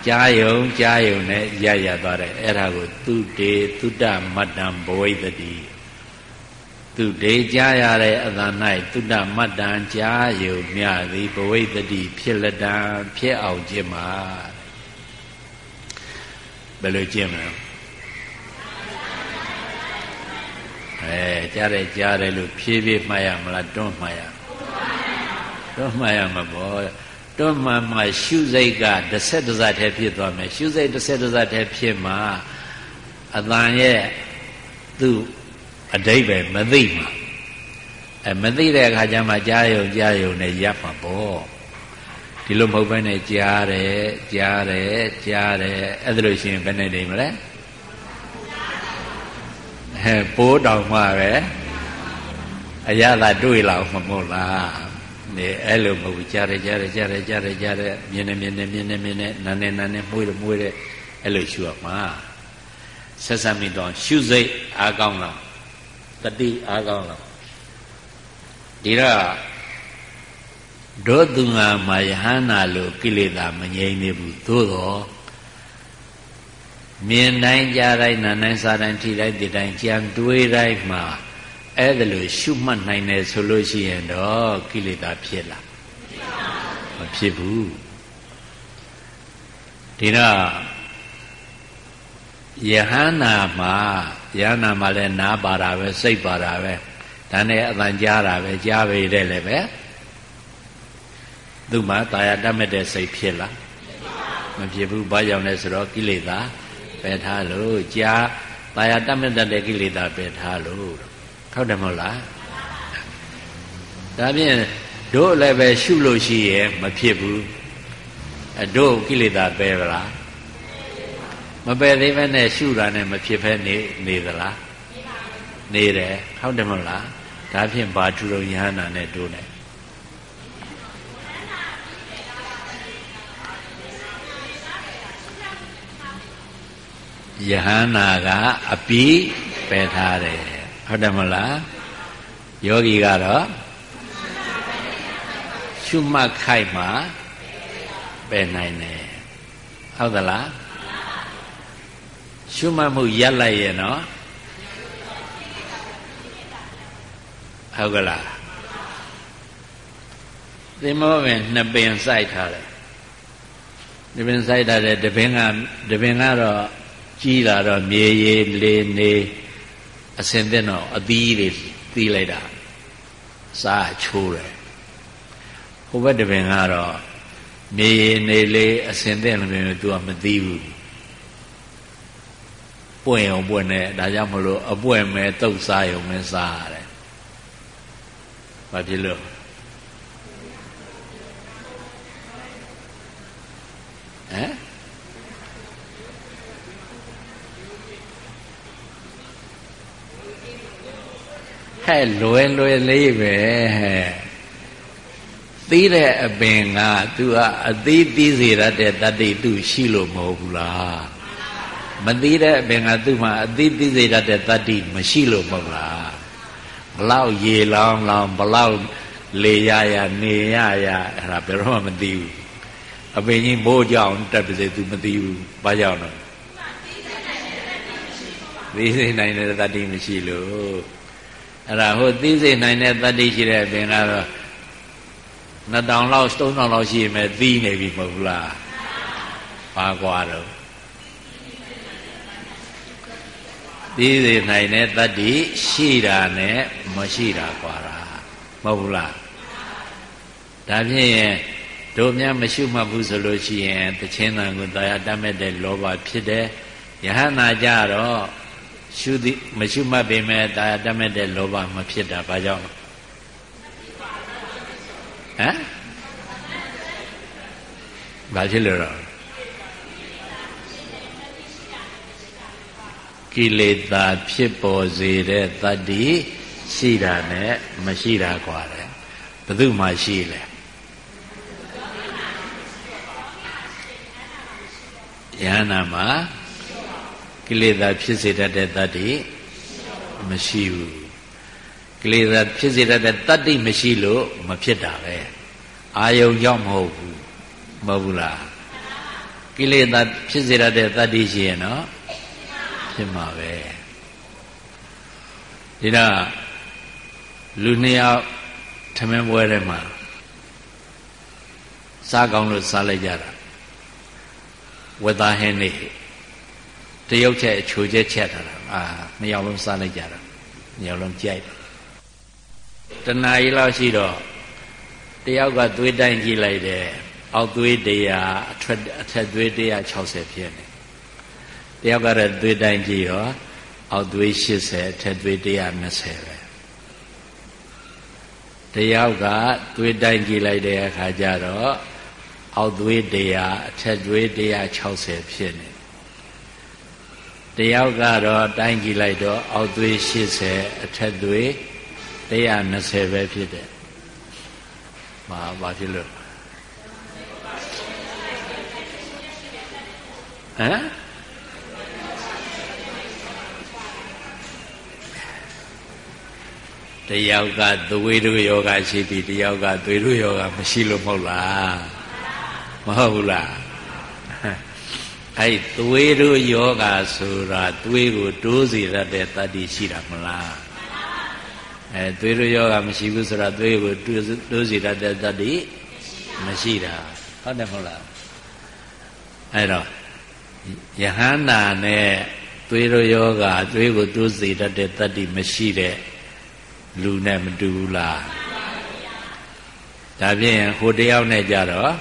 ကြားယုံကြားယုံနဲ့ရရသွားတယ်အဲ့ဒါကိုသူတေသုတမတ္တံဘဝိတတိသူဒေကြားရတဲ့အသံ၌သုတမတ္တံကြားယုံမြသည်ဘဝိတတိဖြစ်လက်တံဖြစ်အောင်ခြင်းမှာဘယ်လိုကျင့်မလဲ အဲကြားတယ်ကြားတယ်လို့ဖြည်းဖြည်းမှတ်ရမလားတွန်းမှတ်ရတွန်းမှတ်ရမှာပေါ့တွန်းမှတ်မှရှုစိတ်ကတစ်ဆက်တစ်စက်တည်းဖြစ်သွားမယ်ရှုစိတ်တစ်ဆက်တစ်စက်တည်းဖြစ်မှာအတန်ရဲ့သူ့အတိတ်ပဲမသိမှာအဲမသိတဲ့အခါကျမှကြားယုံကြားယုံနဲ့ရပ်မှာပေါ့ဒီလိုမဟုတ်ဘဲနဲ့ကြားတယ်ကြားတယ်ကြားတယ်အဲ့ဒါလို့ရှိရင်ဘယ်နဲ့နေမလဲဟဲ့ ပိုးတောင်မှပဲအရသာတွေ့လာမှမဟုတ်လားနေအဲ့လိုမဟုတ်ဘူးကြားတယ်ကြားတယ်ကြားတယ်ကြားတယ်ကြားတယ်မြင်နေမြင်နေမြင်နေမြင်နေနာနေနာနေမှုရမှုရအဲ့လိုရှုရမှာဆက်ဆက်မိတော့ရှုစိတ်အားကောင်းလားတတိအားကောင်းလားဒီတော့ဒုသူငါမယဟန္နာလို့ကိလေသာမငြိမ်းသေးဘူးသို့တော့ မြင်တိုင်းကြားတိုင်းနားတိုင်းစားတိုင်းထိတိုင်းသိတိုင်းကြံတွေးတိုင်းမှာအဲ့ဒါလို့ရှုမှတ်နိုင်တယ်ဆိုလို့ရှိရင်တော့ကိလေသာဖြစ်လားမဖြစ်ဘူးဒီတော့ယဟန္နာမှာယဟန္နာမှာလည်းနားပါတာပဲစိတ်ပါတာပဲဒါနဲ့အတန်ကြားတာပဲကြားပေတဲ့လည်းပဲသူ့မှာတာယာတတ်မဲ့တဲ့စိတ်ဖြစ်လားမဖြစ်ဘူးဘာကြောင့်လဲဆိုတော့ကိလေသာ ပယ်ထားလို့ကြားတာယာတတ်မဲ့တဲ့ကိလေသာပယ်ထားလို့ဟုတ်တယ်မဟုတ်လားဒါဖြင့်တို့လည်းပဲရှုလို့ရှိရင်မဖြစ်ဘူးအတို့ကိလေသာပယ်ဗလားမပယ်သေးပဲနဲ့ရှုတာနဲ့မဖြစ်ဖဲနေနေသလားနေတယ်ဟုတ်တယ်မဟုတ်လားဒါဖြင့်ဘာထူတော်ယဟနာနဲ့တို့နဲ့ ယဟန္နာကအပိပယ်ထားတယ်ဟုတ်တယ်မလားယောဂီကတော့ရှုမှတ်ခိုက်မှာပယ်နိုင်တယ်ဟုတ်သလားရှုမှတ်မှုရက်လိုက်ရဲ့နော်ဟုတ်ကလားသင်္ဘောပင်နှစ်ပင်စိုက်ထားတယ်ဒီပင်စိုက်ထားတယ်တပင်ကတပင်ကတော့ ကြီးလာတော့မြေရည်လေနေအစင်တဲ့တော့အသီးတွေသီးလိုက်တာစားချိုးတယ်ဟိုဘက်တပင်ကတော့မြေရည်နေလေအစင်တဲ့လည်းမျိုးသူကမသိဘူးပွင့်အောင်ပွင့်နေဒါကြောင့်မလို့အပွင့်မဲ့တုတ်စားရုံနဲ့စားရတယ်ဘာဖြစ်လို့ဟမ် ဟဲ့လွယ်လွယ်လေးပဲဟဲ့သိတဲ့အပင်က तू ကအသေးသေးစေရတဲ့တတ္တိသူရှိလို့မဟုတ်ဘူးလားမသိတဲ့အပင်ကသူ့မှာအသေးသေးစေရတဲ့တတ္တိမရှိလို့မဟုတ်လားဘလောက်ရေလောင်းလောင်းဘလောက်လေရရနေရရအဲ့ဒါဘယ်တော့မှမသိဘူးအပင်ကြီးမိုးကြောင်တက်ပါစေ तू မသိဘူးဘာကြောင့်လဲသိနိုင်တဲ့တတ္တိမရှိလို့ အဲ့ဒါဟိုသိစေနိုင်တဲ့တတ္တိရှိတဲ့အပင်ကတော့နှစ်တောင်လောက်သုံးတောင်လောက်ရှိရင်ပဲသီးနေပြီမဟုတ်ဘူးလားဘာကွာတော့သိစေနိုင်တဲ့တတ္တိရှိတာနဲ့မရှိတာကွာတာမဟုတ်ဘူးလားဒါဖြင့်တို့များမရှိမှဘူးဆိုလို့ရှိရင်တခြင်းတန်ကိုတရားတတ်မဲ့တဲ့လောဘဖြစ်တယ်ယဟနာကြတော့ ရှုသည်မရှိမှတ်ပေမဲ့တရားတတ်မဲ့တဲ့လောဘမဖြစ်တာဘာကြောင့်ဟမ်ဘာဖြစ်လို့တော့ကိလေသာဖြစ်ပေါ်စေတဲ့တတ္တိရှိတာနဲ့မရှိတာกว่าတယ်ဘယ်သူမှရှိလဲယန္နာမှာ ကိလေသာဖြစ်စေတတ်တဲ့တတ္တိမရှိဘူးကိလေသာဖြစ်စေတတ်တဲ့တတ္တိမရှိလို့မဖြစ်တာပဲအာယုံကြောင့်မဟုတ်ဘူးမဟုတ်ဘူးလားကိလေသာဖြစ်စေတတ်တဲ့တတ္တိရှိရင်တော့ဖြစ်မှာပဲဒီတော့လူနှစ်ယောက်ထမင်းပွဲထဲမှာစားကောင်းလို့စားလိုက်ကြတာဝက်သားဟင်းနေ တရုတ်ချက်အချိုချက်ချက်ထားတာအာနှစ်ယောက်လုံးစားလိုက်ကြတာနှစ်ယောက်လုံးကြိုက်တဏှာကြီးလောက်ရှိတော့တယောက်ကသွေးတိုင်းကြည့်လိုက်တယ်အောက်သွေး100အထက်အထက်သွေး160ဖြစ်နေတယောက်ကတော့သွေးတိုင်းကြည့်ရောအောက်သွေး80အထက်သွေး120ပဲတယောက်ကသွေးတိုင်းကြည့်လိုက်တဲ့အခါကျတော့အောက်သွေး100အထက်သွေး160ဖြစ်နေ တယောက်ကတော့တိုင်းကြည့်လိုက်တော့အောက်သွေး80အထက်သွေး120ပဲဖြစ်တယ်။ဘာဘာဖြစ်လို့ဟမ်တယောက်ကသွေးတို့ယောဂရှိပြီးတယောက်ကသွေးတို့ယောဂမရှိလို့မဟုတ်လားမဟုတ်ဘူးလား အဲ့သွေးတို့ယောဂဆိုတာသွေးကိုတိုးစေရတဲ့တတ္တိရှိတာမလားအဲသွေးတို့ယောဂမရှိဘူးဆိုတာသွေးကိုတိုးစေရတဲ့တတ္တိမရှိတာဟုတ်တယ်မဟုတ်လားအဲ့တော့ယဟန္တာနဲ့သွေးရောယောဂသွေးကိုတိုးစေတတ်တဲ့တတ္တိမရှိတဲ့လူနဲ့မတူဘူးလားဒါဖြင့်ဟိုတယောက်နဲ့ကြတော့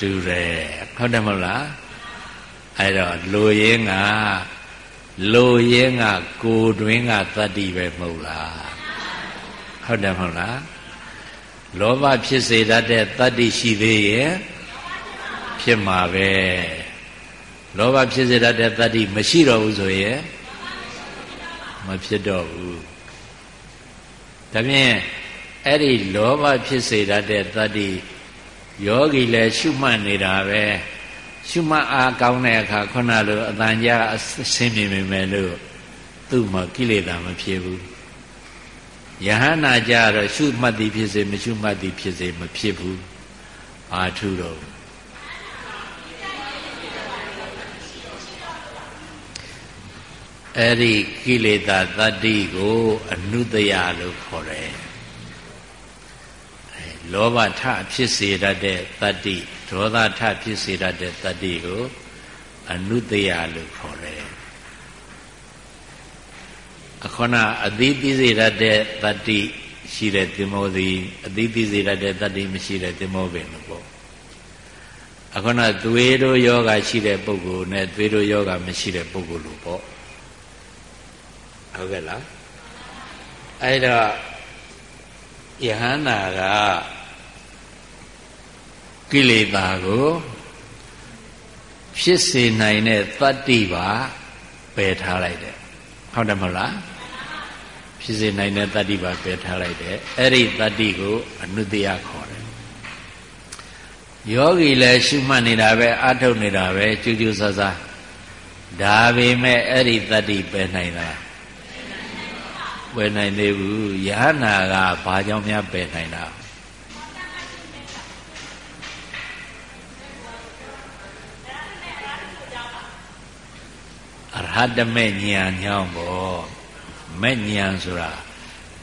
တူတယ် ဟုတ်တယ်မဟုတ်လားအဲ့တော့လူရင်းကလူရင်းကကိုတွင်ကတတ္တိပဲမဟုတ်လားဟုတ်တယ်မဟုတ်လားလောဘဖြစ်စေတတ်တဲ့တတ္တိရှိသေးရဲ့ဖြစ်မှာပဲလောဘဖြစ်စေတတ်တဲ့တတ္တိမရှိတော့ဘူးဆိုရင်မဖြစ်တော့ဘူးဒါဖြင့်အဲ့ဒီလောဘဖြစ်စေတတ်တဲ့တတ္တိယောဂီလည်းရှုမှတ်နေတာပဲ ရှုမှတ်အားကောင်းတဲ့အခါခုနလိုအတန်ကြာအဆင်းမြင်မြင်လို့သူ့မှာကိလေသာမဖြစ်ဘူးယဟန္တာကြတော့ရှုမှတ်သည်ဖြစ်စေမရှုမှတ်သည်ဖြစ်စေမဖြစ်ဘူးအာထုတော့အဲ့ဒီကိလေသာတတ္တိကိုအနုတယလို့ခေါ်တယ်လောဘထဖြစ်စေတတ်တဲ့တတ္တိ ဒေါသထဖြစ်စေတတ်တဲ့တတ္တိကိုအနုတယလို့ခေါ်တယ်အခုနအသီးပြီးစေတတ်တဲ့တတ္တိရှိတဲ့သင်္ဘောသည်အသီးပြီးစေတတ်တဲ့တတ္တိမရှိတဲ့သင်္ဘောပင်လို့ပေါ့အခုနသွေးတို့ယောဂရှိတဲ့ပုဂ္ဂိုလ်နဲ့သွေးတို့ယောဂမရှိတဲ့ပုဂ္ဂိုလ်လို့ပေါ့ဟုတ်ကဲ့လားအဲ့တော့ယဟန္တာက ကိလေသာကိုဖြစ်စေနိုင်တဲ့တတ္တိပါပယ်ထားလိုက်တယ်ဟုတ်တယ်မဟုတ်လားဖြစ်စေနိုင်တဲ့တတ္တိပါပယ်ထားလိုက်တယ်အဲ့ဒီတတ္တိကိုအနုတ္တယခေါ်တယ်ယောဂီလည်းရှုမှတ်နေတာပဲအထုတ်နေတာပဲကျူးကျူးဆဆဒါပေမဲ့အဲ့ဒီတတ္တိပယ်နိုင်လားပယ်နိုင်သေးဘူးယဟနာကဘာကြောင့်များပယ်နိုင်တာ ရဟတမေညာညောင်းပေါ့မဲ့ညာဆိုတာ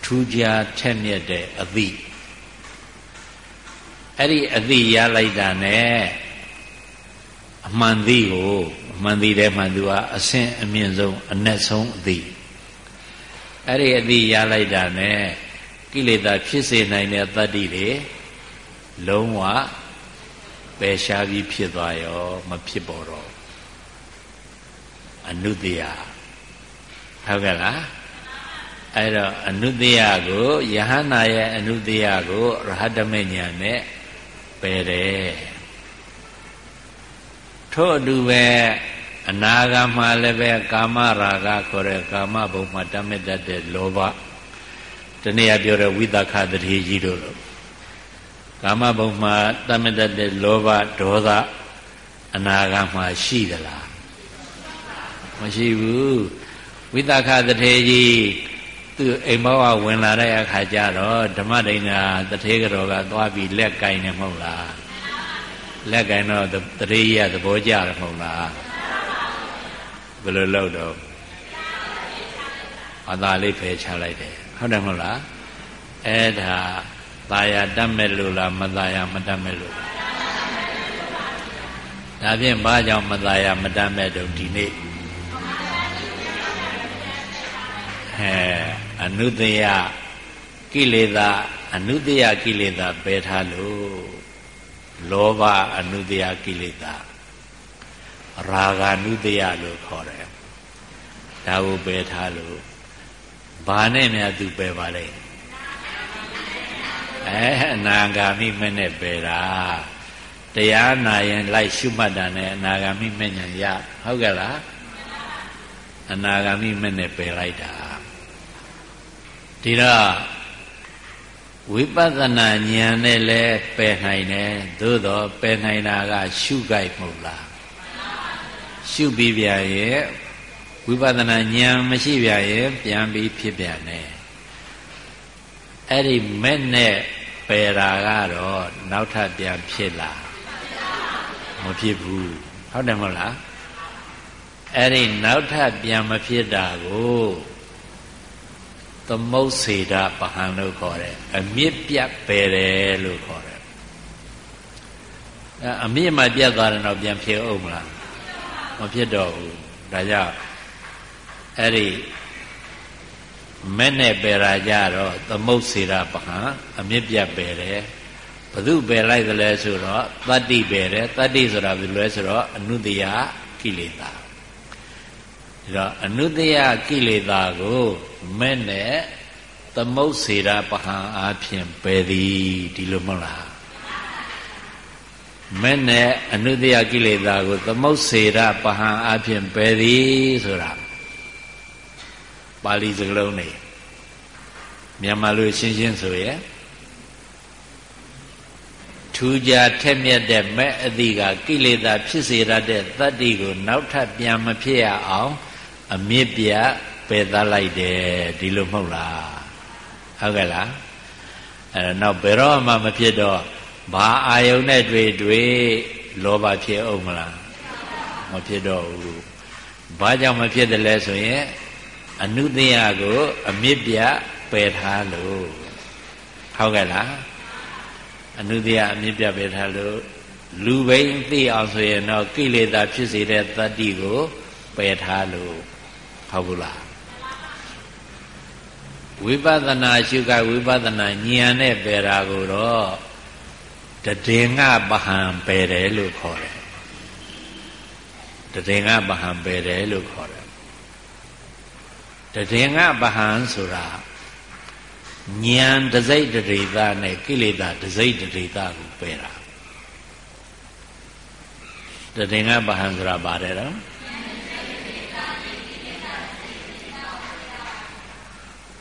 ထူးခြားထက်မြက်တဲ့အသည့်အဲ့ဒီအသည့်ရလိုက်တာ ਨੇ အမှန်သည့်ကိုအမှန်သည့်ထဲမှသူဟာအဆင့်အမြင့်ဆုံးအနက်ဆုံးအသည့်အဲ့ဒီအသည့်ရလိုက်တာ ਨੇ ကိလေသာဖြစ်စေနိုင်တဲ့တတ္တိတွေလုံးဝပယ်ရှားပြီးဖြစ်သွားရော မဖြစ်ပေါ်တော့ အနုတ္တယဟုတ်ကဲ့လားအဲ့တော့အနုတ္တယကိုယဟန္တာရဲ့အနုတ္တယကိုရဟတမေညာနဲ့ပယ်တယ်ထို့အတူပဲအနာဂတ်မှာလည်းပဲကာမရာဂခေါ်တဲ့ကာမဘုံမှာတမက်တတ်တဲ့လောဘတနည်းပြောတဲ့ဝိသခတတိကြီးတို့လို့ကာမဘုံမှာတမက်တတ်တဲ့လောဘဒေါသအနာဂတ်မှာရှိသလား မရှိဘူးဝိသခတထေကြီးသူအိမ်ဘောကဝင်လာတဲ့အခါကျတော့ဓမ္မဒိဏတထေကတော်ကသွားပြီးလက်ကင်နေမဟုတ်လားလက်ကင်တော့တထေကြီးကသဘောကျတယ်မဟုတ်လားဘယ်လိုလုပ်တော့အသာလေးဖယ်ချလိုက်တယ်ဟုတ်တယ်မဟုတ်လားအဲ့ဒါตายာတတ်မဲ့လို့လားမตายာမတတ်မဲ့လို့ဒါဖြင့်ဘာကြောင့်မตายာမတတ်မဲ့တော့ဒီနေ့ အဲအနုတယကိလေသာအနုတယကိလေသာပယ်ထားလို့လောဘအနုတယကိလေသာရာဂအနုတယလို့ခေါ်တယ်ဒါကိုပယ်ထားလို့ဘာနဲ့များသူပယ်ပါလဲအဲအနာဂါမိမနဲ့ပယ်တာတရားနာရင်လိုက်ရှုမှတ်တာနဲ့အနာဂါမိမဉဏ်ရဟုတ်ကဲ့လားအနာဂါမိမနဲ့ပယ်လိုက်တာ ဒီတော့ဝိပဿနာဉာဏ်နဲ့လည်းပယ်နိုင်တယ်သို့တော့ပယ်နိုင်တာက ရှုကြိုက်မဟုတ်လားရှုပြီးပြရဲ့ဝိပဿနာဉာဏ်မရှိပြရဲ့ပြန်ပြီးဖြစ်ပြန်တယ်အဲ့ဒီမဲ့နဲ့ပယ်တာကတော့နောက်ထပ်ပြန်ဖြစ်လာမဖြစ်ဘူးဟုတ်တယ်မဟုတ်လားအဲ့ဒီနောက်ထပ်ပြန်မဖြစ်တာကို သမုတ်စေတာပဟံလို့ခေါ်တယ်အမြင့်ပြတ်ပယ်တယ်လို့ခေါ်တယ်အမြင့်မှပြတ်သွားတယ်တော့ပြန်ဖြစ်အောင်မလားမဖြစ်တော့ဘူးဒါကြောင့်အဲ့ဒီမဲ့နဲ့ပယ်ရာကြတော့သမုတ်စေတာပဟံအမြင့်ပြတ်ပယ်တယ်ဘု து ပယ်လိုက်သလဲဆိုတော့တတ္တိပယ်တယ်တတ္တိဆိုတာဘယ်လိုလဲဆိုတော့အနုတ္တယကိလေသာဒါတော့အနုတ္တယကိလေသာကို မဲ့နဲ့သမုတ်စေတာပဟံအားဖြင့်ပယ်သည်ဒီလိုမဟုတ်လားမဲ့နဲ့အနုတ္တယကိလေသာကို သမုတ်စေတာပဟံအားဖြင့်ပယ်သည်ဆိုတာပါဠိစကားလုံးနေမြန်မာလိုရှင်းရှင်းဆိုရဲထူးခြားထက်မြက်တဲ့မဲ့အသည့်ကကိလေသာဖြစ်စေရတဲ့တတ္တိကို နောက်ထပ်ပြန်မဖြစ်ရအောင် အမြင့်ပြ ပယ်သလိုက်တယ်ဒီလိုမဟုတ်လားဟုတ်ကဲ့လားအဲ့တော့နောက်ဘယ်တော့မှမဖြစ်တော့ဘာအာယုန်နဲ့တွေ့တွေ့လောဘဖြစ်အောင်မလားမဖြစ်တော့ဘူးဘာကြောင့်မဖြစ်တယ်လဲဆိုရင်အနုတ္တယကို အမြင့်ပြပယ်ထားလို့ဟုတ်ကဲ့လားအနုတ္တယအမြင့်ပြပယ်ထားလို့လူဘိန်းသိအောင်ဆိုရင်တော့ကိလေသာဖြစ်စေတဲ့တတ္တိကိုပယ်ထားလို့ဟုတ်ဘူးလား ဝိပဿနာရှုကဝိပဿနာဉာဏ်နဲ့ပယ်တာကိုတော့တဒေငပဟံပယ်တယ်လို့ခေါ်တယ်တဒေငပဟံပယ်တယ်လို့ခေါ်တယ်တဒေငပဟံဆိုတာဉာဏ်တစိတ်တရေသနဲ့ကိလေသာတစိတ်တရေသကိုပယ်တာတဒေငပဟံဆိုတာပါတယ်တော့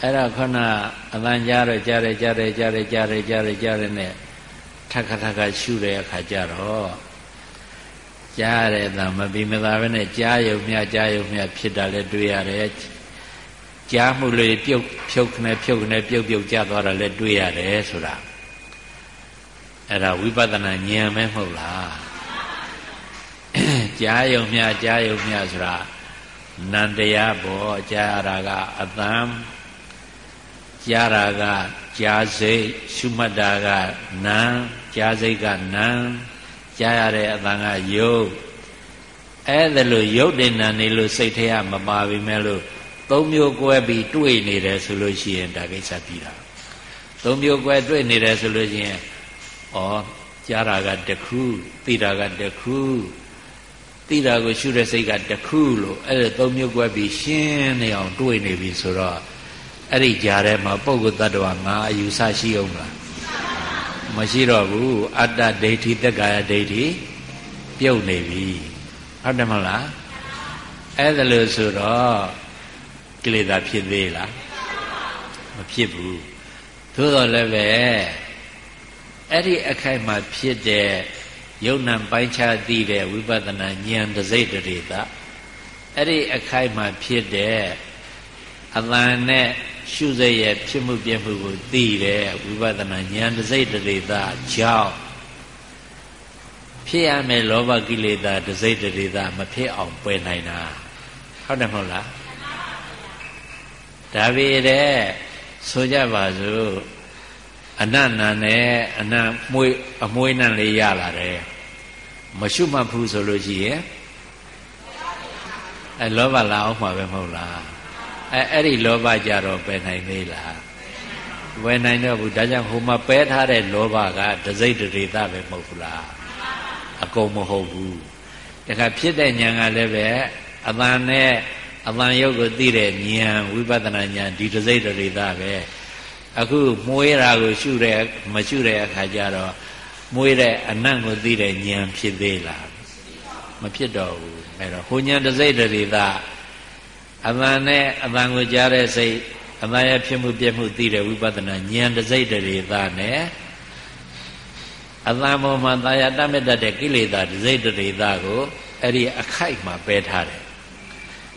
အဲ့ဒါခဏအတန်ကြားတော့ကြားတယ်ကြားတယ်ကြားတယ်ကြားတယ်ကြားတယ်ကြားတယ်နဲ့ထက်ခါထက်ခါရှုတဲ့အခါကျတော့ကြားရတဲ့သာမပြီးမသာပဲနဲ့ကြားယုံမြကြားယုံမြဖြစ်တာလည်းတွေ့ရတယ်ကြားမှုလေးပြုတ်ဖြုတ်ခနဲ့ဖြုတ်ခနဲ့ပြုတ်ပြုတ်ကြားသွားတာလည်းတွေ့ရတယ်ဆိုတာအဲ့ဒါဝိပဿနာဉာဏ်ပဲမဟုတ်လားကြားယုံမြကြားယုံမြဆိုတာနန္တရားဘောကြားရတာကအတန် ကြားတာကကြားစိတ်ရှုမှတ်တာကနာကြားစိတ်ကနာကြားရတဲ့အတန်ကယုတ်အဲ့ဒါလို့ယုတ်တဲ့နာနေလို့စိတ်ထဲကမပါပြီမဲ့လို့သုံးမျိုးကွဲပြီးတွေ့နေတယ်ဆိုလို့ရှိရင်ဒါကိစ္စပြီးတာသုံးမျိုးကွဲတွေ့နေတယ်ဆိုလို့ရှိရင်ဩကြားတာကတခုသိတာကတခုသိတာကိုရှုတဲ့စိတ်ကတခုလို့အဲ့ဒါသုံးမျိုးကွဲပြီးရှင်းနေအောင်တွေ့နေပြီဆိုတော့ အဲ့ဒီကြားထဲမှာပုဂ္ဂိုလ်တ attva ငါအယူဆရှိအောင်လားမရှိတော့ဘူးအတ္တဒိဋ္ဌိတက္ကာယဒိဋ္ဌိပြုတ်နေပြီဟုတ်တယ်မဟုတ်လားအဲ့ဒါလို့ဆိုတော့ကိလေသာဖြစ်သေးလားမဖြစ်ဘူးသို့တော်လည်းပဲအဲ့ဒီအခိုက်မှာဖြစ်တဲ့ယုံနံပိုင်းခြားသိတဲ့ဝိပဿနာဉာဏ်တစိတ်တရေတာအဲ့ဒီအခိုက်မှာဖြစ်တဲ့အတန်နဲ့ ရှုစိတ်ရဲ့ဖြစ်မှုပြမှုကိုသိတယ်ဝိပဿနာဉာဏ်တစိတ်တရေသာကြောင့်ဖြစ်ရမယ်လောဘကိလေသာတစိတ်တရေသာမဖြစ်အောင်ပယ်နိုင်တာဟုတ်တယ်မဟုတ်လားဒါပေတဲ့ဆိုကြပါစို့အနတ်နာနဲ့အနတ်မွေးအမွေးနံလေးရလာတယ်မရှုမှတ်ဘူးဆိုလို့ရှိရင်အဲလောဘလာအောင်မှာပဲမဟုတ်လား အဲအဲ့ဒီလောဘကြတော့ပယ်နိုင်သေးလားပယ်နိုင်တော့ဘူးဒါကြောင့်ဟိုမှာပယ်ထားတဲ့လောဘကဒစိတ်ဒေသပဲမဟုတ်ဘူးလားအကုန်မဟုတ်ဘူးတခါဖြစ်တဲ့ဉာဏ်ကလည်းပဲအတန်နဲ့အတန်ရုပ်ကိုသိတဲ့ဉာဏ်ဝိပဿနာဉာဏ်ဒီဒစိတ်ဒေသပဲအခုမွေးတာကိုရှုတဲ့မရှုတဲ့အခါကျတော့မွေးတဲ့အနတ်ကိုသိတဲ့ဉာဏ်ဖြစ်သေးလားမဖြစ်တော့ဘူးအဲတော့ဟိုဉာဏ်ဒစိတ်ဒေသ အတန်နဲ့အတန်ကိုကြားတဲ့စိတ်အတန်ရဲ့ဖြစ်မှုပြက်မှုသိတဲ့ဝိပဿနာဉာဏ်တစိတ်တရေသားနဲ့အတန်ပေါ်မှာတာယာတတ်တတ်တဲ့ကိလေသာတစိတ်တရေသားကိုအဲ့ဒီအခိုက်မှာပယ်ထားတယ်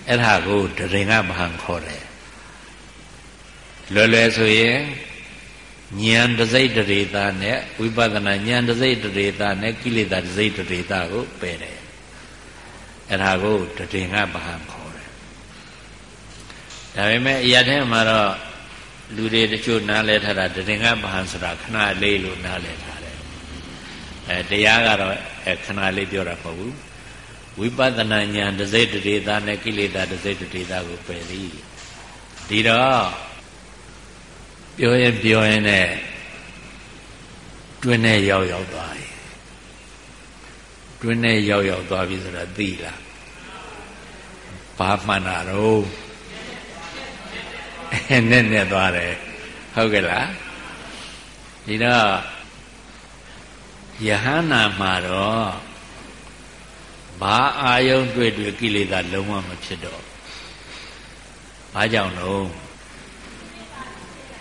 အဲ့ဒါကိုဒရင်ကမဟန်ခေါ်တယ်လွယ်လွယ်ဆိုရင်ဉာဏ်တစိတ်တရေသားနဲ့ဝိပဿနာဉာဏ်တစိတ်တရေသားနဲ့ကိလေသာတစိတ်တရေသားကိုပယ်တယ်အဲ့ဒါကိုဒရင်ကမဟန်ခေါ် ဒါပေမဲ့အရာထဲမှာတော့လူတွေတချို့နားလဲထားတာတရင်ကမဟန်ဆိုတာခဏလေးလို့နားလဲထားတယ်အဲတရားကတော့အဲခဏလေးပြောတာမဟုတ်ဘူးဝိပဿနာဉာဏ်တစိတ်တရေသားနဲ့ကိလေသာတစိတ်တရေသားကိုပယ်သည်ဒီတော့ပြောရင်ပြောရင်နဲ့တွင်းနဲ့ရောက်ရောက်သွားပြီတွင်းနဲ့ရောက်ရောက်သွားပြီဆိုတာသိလားဘာမှန်တာတော့ နဲ့နဲ့သွားတယ်ဟုတ်ကဲ့လားဒီတော့ယဟန္နာမှာတော့ဘာအာယုံတွေ့တွေ့ကိလေသာလုံးဝမဖြစ်တော့ဘာကြောင့်လို့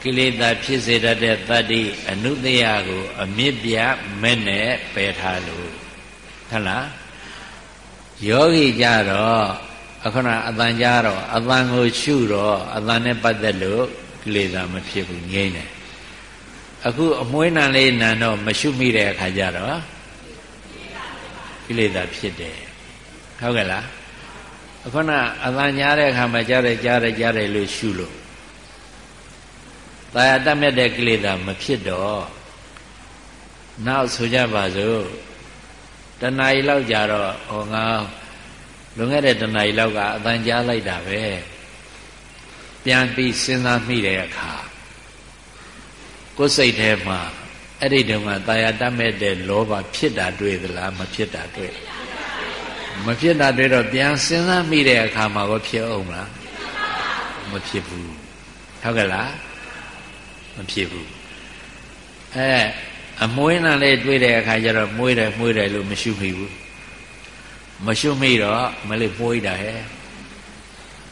ကိလေသာဖြစ်စေတတ်တဲ့တတ္တိအနုတယကို အမြင့်ပြမဲ့နဲ့ပယ်ထားလို့ဟုတ်လားယောဂီကြတော့ အခုနအတန်ကြတော့အတန်ကိုရှုတော့အတန်နဲ့ပတ်သက်လို့ကိလေသာမဖြစ်ဘူးငြိမ့်တယ်အခုအမွှေးနံလေးနံတော့မရှုမိတဲ့အခါကျတော့ကိလေသာဖြစ်တယ်ဟုတ်ကဲ့လားအခုနအတန်ညားတဲ့အခါမှာကြားတယ်ကြားတယ်ကြားတယ်လို့ရှုလို့တာယာတတ်မြတ်တဲ့ကိလေသာမဖြစ်တော့နောက်ဆိုကြပါစို့တဏှာကြီးလောက်ကြတော့ဟောငါ လွန်ခဲ့တဲ့တဏှာကြီးလောက်ကအတန်ကြားလိုက်တာပဲပြန်ပြီးစဉ်းစားမိတဲ့အခါကိုယ်စိတ်ထဲမှာအဲ့ဒီတုန်းကတာယာတတ်မဲ့တဲ့လောဘဖြစ်တာတွေ့သလားမဖြစ်တာတွေ့မဖြစ်တာတွေ့တော့ပြန်စဉ်းစားမိတဲ့အခါမှာကိုဖြစ်အောင်လားမဖြစ်ဘူးဟုတ်ကဲ့လားမဖြစ်ဘူးအဲအမွေးနာလေးတွေ့တဲ့အခါကျတော့မွေးတယ်မွေးတယ်လို့မရှုမိဘူး မရှုမိတော့မလေးမွေးတာဟဲ့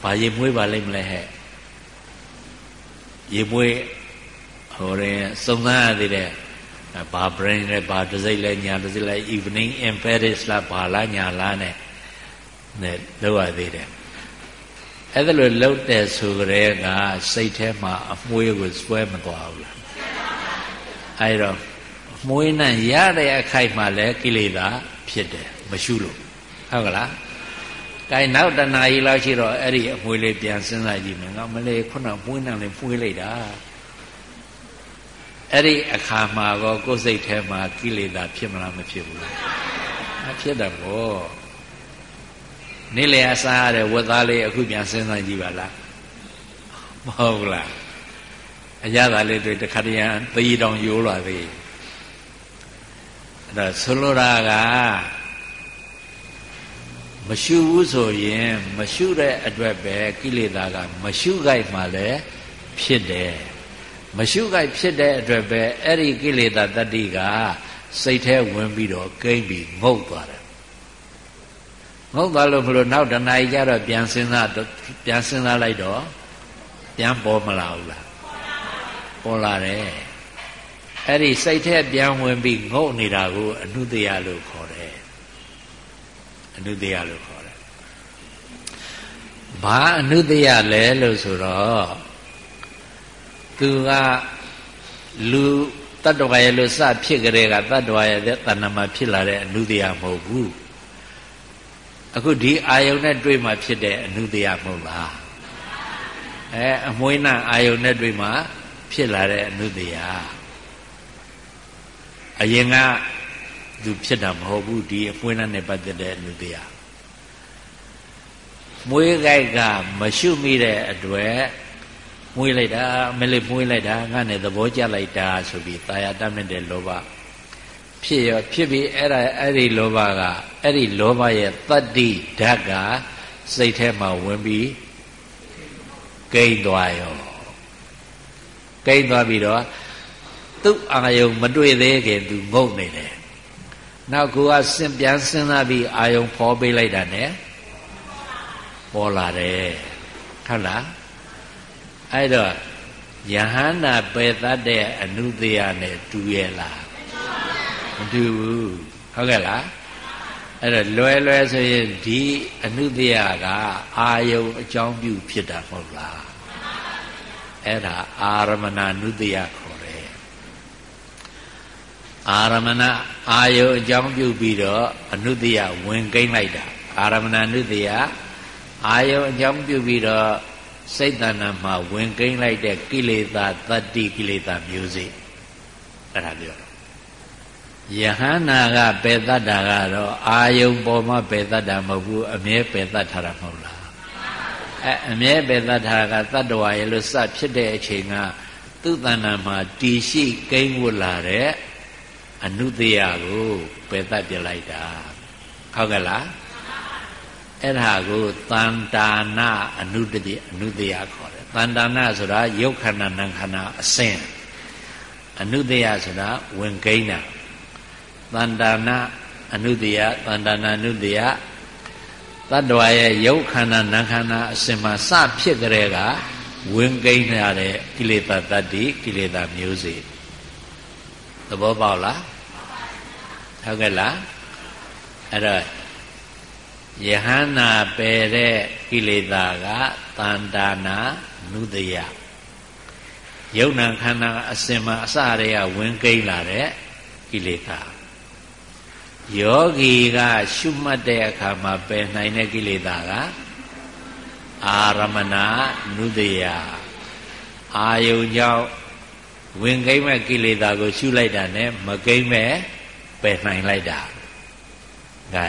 ဘာရေမွေးပါလိမ့်မလဲဟဲ့ရေမွေးဟိုရင်စုံစမ်းရသေးတယ်ဘာ brain လဲဘာတစိမ့်လဲညာတစိမ့်လဲ evening in paris လားဘာလားညာလားနဲ့နဲ့လောက်ရသေးတယ်အဲ့ဒါလိုလှုပ်တဲ့ဆိုကြတဲ့ကစိတ်ထဲမှာအမွှေးကိုစွဲမသွားဘူးလားအဲ့တော့မွေးနှံရတဲ့အခိုက်မှာလည်းကိလေသာဖြစ်တယ်မရှုလို့ ဟုတ်ကလားကဲနောက်တဏှာကြီးလောက်ရှိတော့အဲ့ဒီအမွေးလေးပြန်စဉ်းစားကြည့်မယ်ငါမလေးခုနမွေးနှံလေးမွေးလိုက်တာအဲ့ဒီအခါမှာကောကိုယ်စိတ်ထဲမှာကိလေသာဖြစ်မလားမဖြစ်ဘူးလားမဖြစ်တယ်ဗောနေ့လေအစားရတဲ့ဝတ်သားလေးအခုပြန်စဉ်းစားကြည့်ပါလားမဟုတ်လားအရသာလေးတွေတခါတည်းသီတောင်ရိုးလာသေးအဲ့ဒါဆိုလိုတာက မရှုဘူးဆိုရင်မရှုတဲ့အတွက်ပဲကိလေသာကမရှုကြိုက်မှလည်းဖြစ်တယ်မရှုကြိုက်ဖြစ်တဲ့အတွက်ပဲအဲ့ဒီကိလေသာတတ္တိကစိတ်ထဲဝင်ပြီးတော့ကိမ့်ပြီးငုတ်သွားတယ်ငုတ်သွားလို့မလို့နောက်တဏှာကြီးကြတော့ပြန်စဉ်းစားပြန်စဉ်းစားလိုက်တော့ပြန်ပေါ်မလာဘူးလားပေါ်လာတယ်အဲ့ဒီစိတ်ထဲပြန်ဝင်ပြီးငုတ်နေတာကိုအနုတ္တယလို့ခေါ်တယ် အနုတ္တယလို့ခေါ်တယ်ဘာအနုတ္တယလဲလို့ဆိုတော့သူကလူတတ္တဝါရဲ့လို့စဖြစ်ကြတဲ့ကတတ္တဝါရဲ့တဏ္ဍမှာဖြစ်လာတဲ့အနုတ္တယမဟုတ်ဘူးအခုဒီအာယုန်နဲ့တွေ့မှဖြစ်တဲ့အနုတ္တယမဟုတ်လားအဲအမွှေးနာအာယုန်နဲ့တွေ့မှဖြစ်လာတဲ့အနုတ္တယအရင်က သူဖြစ်တာမဟုတ်ဘူးဒီအမွှေးနာနဲ့ပတ်သက်တဲ့အနုတ္တယမွေးကြိုက်ကမရှုမိတဲ့အတွက်မွေးလိုက်တာမလေးမွေးလိုက်တာငါနဲ့သဘောကျလိုက်တာဆိုပြီးတာယာတတ်မြတဲ့လောဘဖြစ်ရဖြစ်ပြီးအဲ့ဒါအဲ့ဒီလောဘကအဲ့ဒီလောဘရဲ့တတ္တိဓာတ်ကစိတ်ထဲမှာဝင်ပြီးကိန်းသွားရောကိန်းသွားပြီးတော့သူ့အာယုံမတွေ့သေးခင်သူငုတ်နေတယ် နောက်ကိုကစင်ပြန်စဉ်းစားပြီးအာယုံဖော်ပေးလိုက်တာ ਨੇ ပေါ်လာတယ်ဟုတ်လားအဲ့တော့ယဟန္တာပယ်တတ်တဲ့အနုတရားနဲ့တူရဲ့လားမတူဘူးဟုတ်ကဲ့လားအဲ့တော့လွယ်လွယ်ဆိုရင်ဒီအနုတရားကအာယုံအကြောင်းပြုဖြစ်တာမဟုတ်လားအဲ့ဒါအာရမဏနုတရားခေါ်တယ် အာရမဏအာယုံအကြောင်းပြုပြီးတော့အနုတရားဝင်ကိမ့်လိုက်တာအာရမဏနုတရားအာယုံအကြောင်းပြုပြီးတော့စိတ်တဏ္ဍာမှာဝင်ကိန်းလိုက်တဲ့ကိလေသာတတ္တိကိလေသာမျိုးစေ့အဲ့ဒါပြောယဟန္နာကပယ်တတ်တာကတော့အာယုံပေါ်မှာပယ်တတ်တာမဟုတ်ဘူးအမြဲပယ်တတ်ထားတာမဟုတ်လားအဲအမြဲပယ်တတ်ထားတာကတတ္တဝါရဲ့လို့စဖြစ်တဲ့အချိန်ကသူ့တဏ္ဍာမှာတည်ရှိကိန်းဝတ်လာတဲ့ အနုတ္တယကိုပယ်တတ်ပြလိုက်တာဟုတ်ကဲ့လားအဲ့ဒါကိုတန်တာနာအနုတ္တိအနုတ္တယခေါ်တယ်တန်တာနာဆိုတာယုတ်ခန္ဓာနံခန္ဓာအစင်အနုတ္တယဆိုတာဝင်ကိန်းတာတန်တာနာအနုတ္တယတန်တာနာအနုတ္တယတတ္တဝါရဲ့ယုတ်ခန္ဓာနံခန္ဓာအစင်မှာစဖြစ်ကြတဲ့ကဝင်ကိန်းရတဲ့ကိလေသာတတ္တိကိလေသာမျိုးစေ့ သဘောပေါက်လားဟုတ်ကဲ့လားအဲ့တော့ယဟန္နာပယ်တဲ့ကိလေသာကတန်တာနာနုတယယုံနာခန္ဓာအစင်မှာအစရေကဝင်ကိန်းလာတဲ့ကိလေသာယောဂီကရှုမှတ်တဲ့အခါမှာပယ်နိုင်တဲ့ကိလေသာကအာရမဏနုတယအာယုံကြောင့် ဝင်ကိမ့်မဲ့ကိလေသာကိုရှုလိုက်တာနဲ့မကိမ့်မဲ့ပယ်နိုင်လိုက်တာဒါ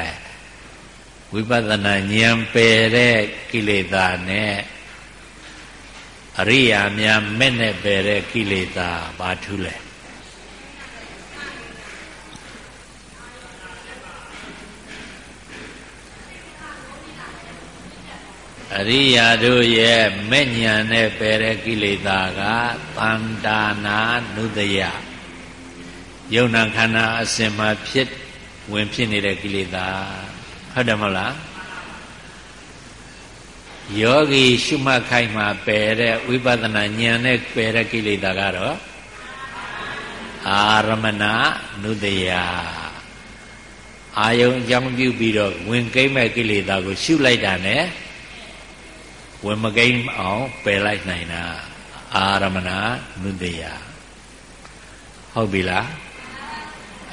ဝိပဿနာဉာဏ်ပယ်တဲ့ကိလေသာနဲ့အရိယာများမဲ့နဲ့ပယ်တဲ့ကိလေသာဘာထူးလဲ အရိယာတို့ရဲ့မဲ့ညာနဲ့ပယ်တဲ့ကိလေသာကတန်တာနာနုတယယုံနာခန္ဓာအစဉ်မှာဖြစ်ဝင်ဖြစ်နေတဲ့ကိလေသာဟုတ်တယ်မဟုတ်လားယောဂီရှုမှတ်ခိုင်းမှာပယ်တဲ့ဝိပဿနာဉာဏ်နဲ့ပယ်တဲ့ကိလေသာကတော့အာရမဏနုတယအာယုံအကြောင်းပြုပြီးတော့ဝင်ကိမ့်မဲ့ကိလေသာကိုရှုလိုက်တာ ਨੇ ဝင်မကိန်းအောင်ပယ်လိုက်နိုင်တာအာရမဏနုတယဟုတ်ပြီလား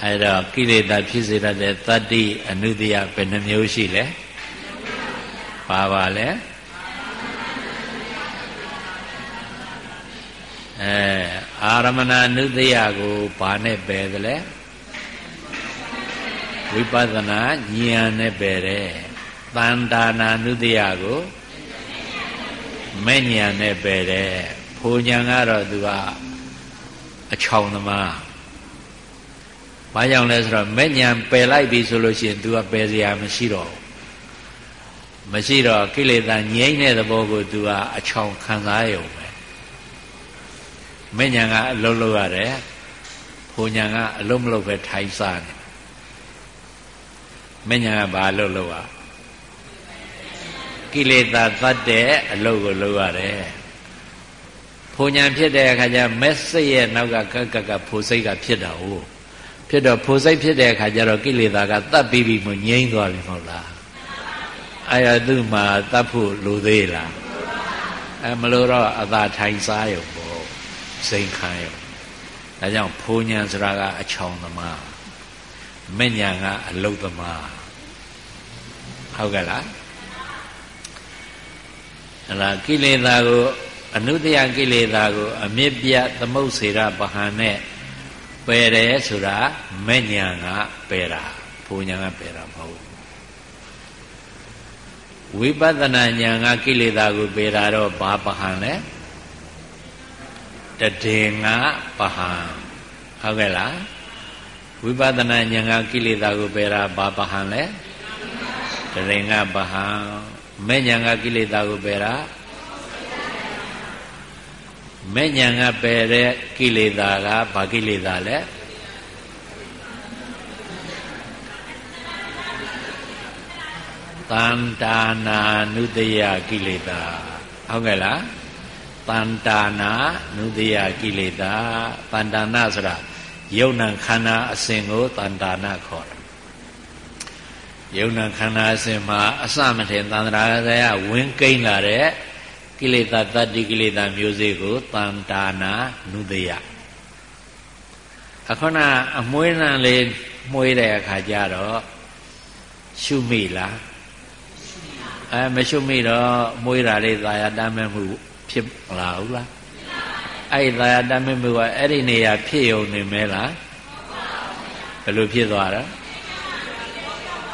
အဲ့တော့ကိလေသာဖြစ်စေတတ်တဲ့တတ္တိအနုတယဘယ်နှမျိုးရှိလဲပါပါလဲအဲအာရမဏနုတယကိုဘာနဲ့ပယ်သလဲဝိပဿနာဉာဏ်နဲ့ပယ်တယ်တန်တာနာနုတယကို မဲ့ညာနဲ့ပယ်တယ်ဖိုညာကတော့သူကအချောင်သမားဘာကြောင့်လဲဆိုတော့မဲ့ညာပယ်လိုက်ပြီဆိုလို့ရှိရင် तू ကပယ်စရာမရှိတော့မရှိတော့ကိလေသာငြိမ့်တဲ့သဘောကို तू ကအချောင်ခံစားရုံပဲမဲ့ညာကအလုံးလုံးရတယ်ဖိုညာကအလုံးမလုံးပဲထိုင်စားတယ်မဲ့ညာကဘာလုံးလုံးอ่ะ ကိလေသာသတ်တဲ့အလုပ်ကိုလုပ်ရတယ်ဖူညာဖြစ်တဲ့အခါကျမက်စိတ်ရဲ့နောက်ကကကကဖိုစိတ်ကဖြစ်တာဟုတ်ဖြစ်တော့ဖိုစိတ်ဖြစ်တဲ့အခါကျတော့ကိလေသာကတတ်ပြီးပြီမငြိမ့်သွားပြီမဟုတ်လားအဲ့ရသူ့မှာတတ်ဖို့လိုသေးလားအဲမလိုတော့အသာထိုင်စားရုံပေါ့စိန်ခံရုံဒါကြောင့်ဖူညာဆိုတာကအချောင်သမားမဲ့ညာကအလုတ်သမားဟုတ်ကဲ့လား ဟလာကိလေသာကိုအနုတ္တယကိလေသာကို အမြင့်ပြသမုတ်စေရပဟံနဲ့ပယ်တယ်ဆိုတာမဲ့ညာကပယ်တာဘုံညာကပယ်တာမဟုတ်ဝိပဿနာညာကကိလေသာကိုပယ်တာတော့ဘာပဟံလဲတတေငါပဟံဟုတ်ကဲ့လားဝိပဿနာဉာဏ်ကကိလေသာကိုပယ်တာဘာပဟံလဲတရေငါပဟံ မဲ့ညာကကိလေသာကိုပယ်တာမဲ့ညာကပယ်တဲ့ကိလေသာကဘာကိလေသာလဲတန်တာနာနုတယကိလေသာဟုတ်ကဲ့လားတန်တာနာနုတယကိလေသာတန်တာနာဆိုတာယုံ nant ခန္ဓာအစဉ်ကိုတန်တာနာခေါ်တ ယ်ယုံနာခန္ဓာအစဉ်မှာအစမထင်သန္တရာဇယဝင်ကိန်းလာတဲ့ကိလေသာတတ္တိကိလေသာမျိုးစေ့ကိုတန်တာနာနုတယအခုနအမွှေးနှံလေးမှုေးတဲ့အခါကျတော့ရှုမိလားအဲမရှုမိတော့မွေးတာလေးသာယာတမ်းမဲ့မှုဖြစ်လာဘူးလားအဲ့ဒီသာယာတမ်းမဲ့မှုကအဲ့ဒီနေရာဖြစ်ုံနေမဲလားဘယ်လိုဖြစ်သွားတာ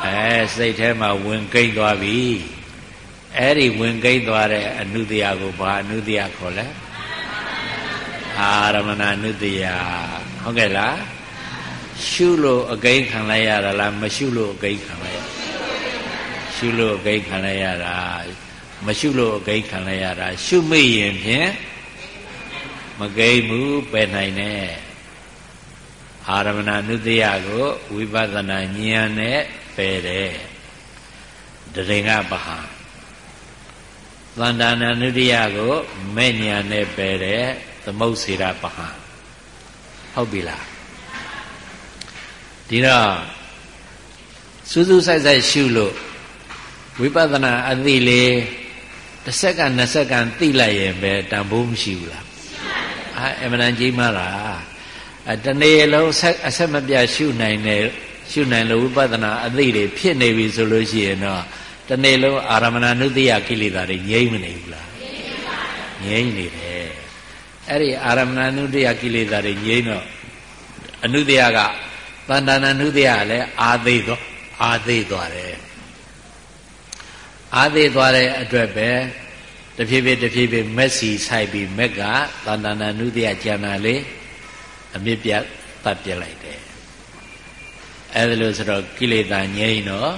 အဲစိတ်ထဲမှာဝင်ကိန်းသွားပြီအဲ့ဒီဝင်ကိန်းသွားတဲ့အနုတ္တရာကိုဘာအနုတ္တရာခေါ်လဲအာရမဏနုတ္တရာဟုတ်ကဲ့လားရှုလို့အကိန်းခံလိုက်ရတာလားမရှုလို့အကိန်းခံလိုက်ရရှုလို့အကိန်းခံလိုက်ရတာမရှုလို့အကိန်းခံလိုက်ရတာရှုမိရင်ဖြင့်မကိန်းဘူးပယ်နိုင်တယ်အာရမဏနုတ္တယကိုဝိပဿနာဉာဏ်နဲ့ ပယ်တယ်တရင်ကပဟာသန္တာနာနုတ္တယကိုမဲ့ဉာဏ်နဲ့ပယ်တယ်သမုတ်စေရပဟာဟုတ်ပြီလားဒီတော့စူးစူးဆိုင်ဆိုင်ရှုလို့ဝိပဿနာအသိလေးတစ်စက္ကန့်20စက္ကန့်သိလိုက်ရင်ပဲတန်ဖိုးမရှိဘူးလားအာအမှန်တန်ကြီးမားလားအဲတနေ့လုံးအဆက်မပြတ်ရှုနိုင်တယ် ရှုနိုင်လို့ဝိပဿနာအသိတွေဖြစ်နေပြီဆိုလို့ရှိရင်တော့တနေ့လုံးအာရမဏနုတ္တိယကိလေသာတွေငြိမ့်မနေဘူးလားငြိမ့်နေတယ်အဲ့ဒီအာရမဏနုတ္တိယကိလေသာတွေငြိမ့်တော့အနုတ္တိယကတဏ္ဍာနနုတ္တိယကလည်းအာသိသွားအာသိသွားတယ်အာသိသွားတဲ့အတွက်ပဲတဖြည်းဖြည်းတဖြည်းဖြည်းမက်စီဆိုင်ပြီးမက်ကတဏ္ဍာနာနုတ္တိယကျန်တာလေအမြင့်ပြတ်တတ်ပြလိုက်တယ် အဲဒါလို့ဆိုတော့ကိလေသာငြိမ်းတော့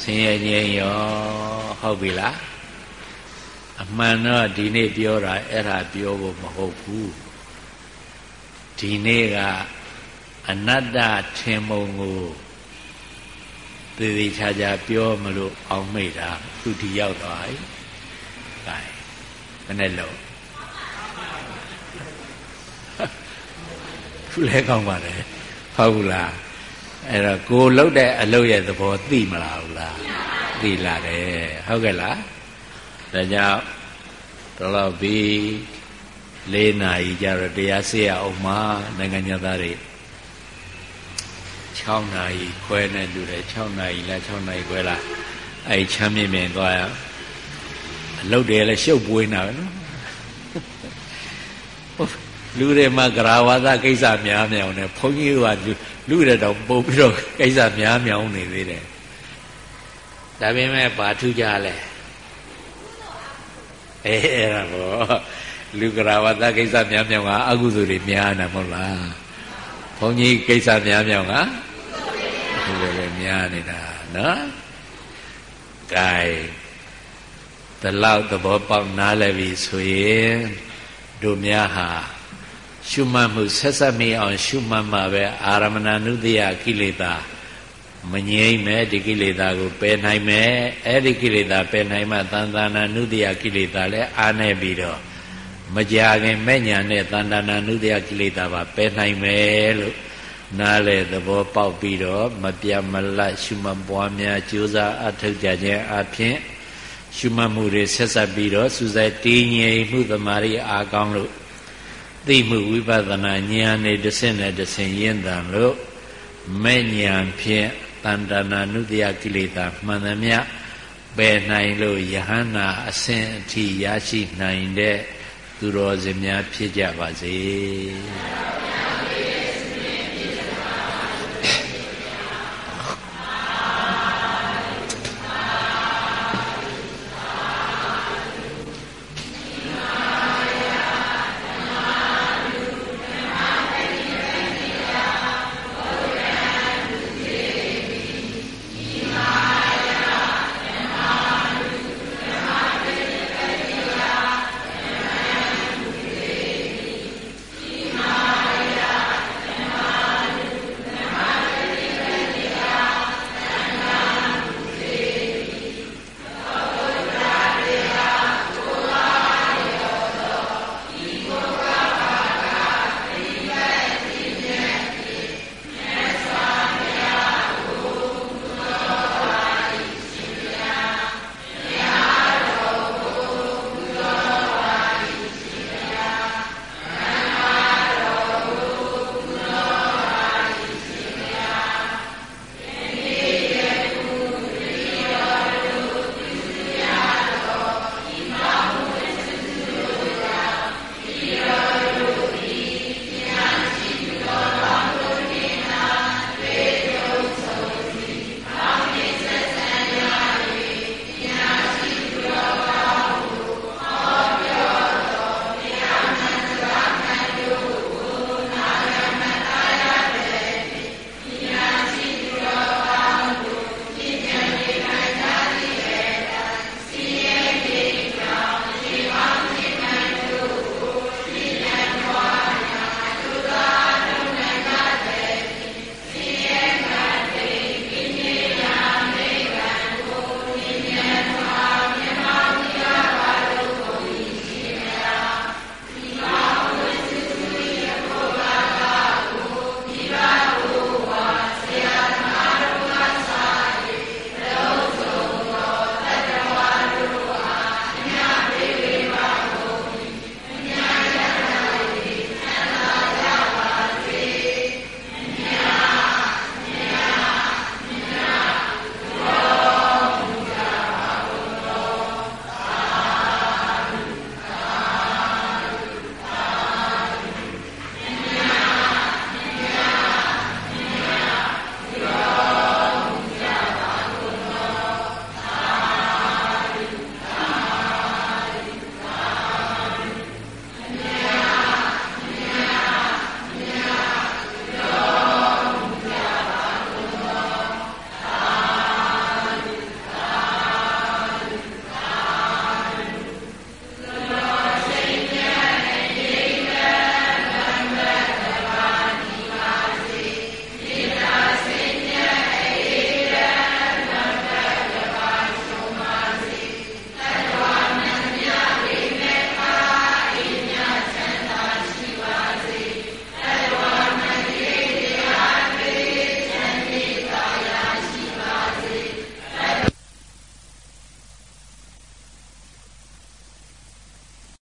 ဆင်းရဲငြိမ်းရောဟုတ်ပြီလားအမှန်တော့ဒီနေ့ပြောတာအဲ့ဒါပြောဖို့မဟုတ်ဘူးဒီနေ့ကအနတ္တထင်မုံကိုသေသေးချာချာပြောမလို့အောင်မိတ်တာသူဒီရောက်သွားပြီ။ဒါဘယ်နဲ့လို့ခုလဲကောင်းပါလေဟုတ်ဘူးလား အဲ့တော့ကိုလှုပ်တဲ့အလုပ်ရဲ့သဘောသိမလားဘူးလားသိလာတယ်ဟုတ်ကဲ့လားဒါကြောင့်တော့ပြီး၄နာရီကြတော့တရားစေရအောင်မှာနိုင်ငံသားတွေ6နာရီခွဲနဲ့လူတယ်6နာရီလား6နာရီခွဲလားအဲ့ချမ်းမြင်မြင်သွားရအလုပ်တွေလည်းရှုပ်ပွေးနေတာပဲနော် လူတွေမှာဂရာဝါဒကိစ္စများမြောင်တယ်ဘုန်းကြီးကလူတွေတော့ပုတ်ပြီးတော့ကိစ္စများမြောင်နေသေးတယ်ဒါပေမဲ့ဘာထူးကြလဲအဲအဲ့ဒါဘောလူဂရာဝါဒကိစ္စများမြောင်ကအကုသိုလ်တွေများနေမဟုတ်လားဘုန်းကြီးကိစ္စများမြောင်ကကုသိုလ်တွေများနေတာနော်ကဲဒီလောက်သဘောပေါက်နားလည်ပြီဆိုရင်တို့များဟာ ရှုမှတ်မှုဆက်ဆက်မိအောင်ရှုမှတ်မှာပဲအာရမဏနုတ္တိယကိလေသာမငြိမ့်မဲ့ဒီကိလေသာကိုပယ်နိုင်မယ်အဲ့ဒီကိလေသာပယ်နိုင်မှသံသနာနုတ္တိယကိလေသာလည်းအာနေပြီးတော့မကြခင်မဲ့ညာနဲ့သန္တာနာနုတ္တိယကိလေသာပါပယ်နိုင်မယ်လို့နားလေသဘောပေါက်ပြီးတော့မပြတ်မလတ်ရှုမှတ်ပွားများကြိုးစားအထောက်ကြခြင်းအပြင်ရှုမှတ်မှုတွေဆက်ဆက်ပြီးတော့စူးစိုက်တည်ငြိမ်မှုသမာဓိအားကောင်းလို့ သိမှုဝိပဿနာဉာဏ်နဲ့တစ်ဆင့်နဲ့တစ်ဆင့်ရင်းတန်လို့မဲ့ဉာဏ်ဖြင့်တန်တနာနုတ္တိယကိလေသာမှန်သမျှပယ်နိုင်လို့ယဟန္တာအဆင့်အထိရရှိနိုင်တဲ့သူတော်စင်များဖြစ်ကြပါစေ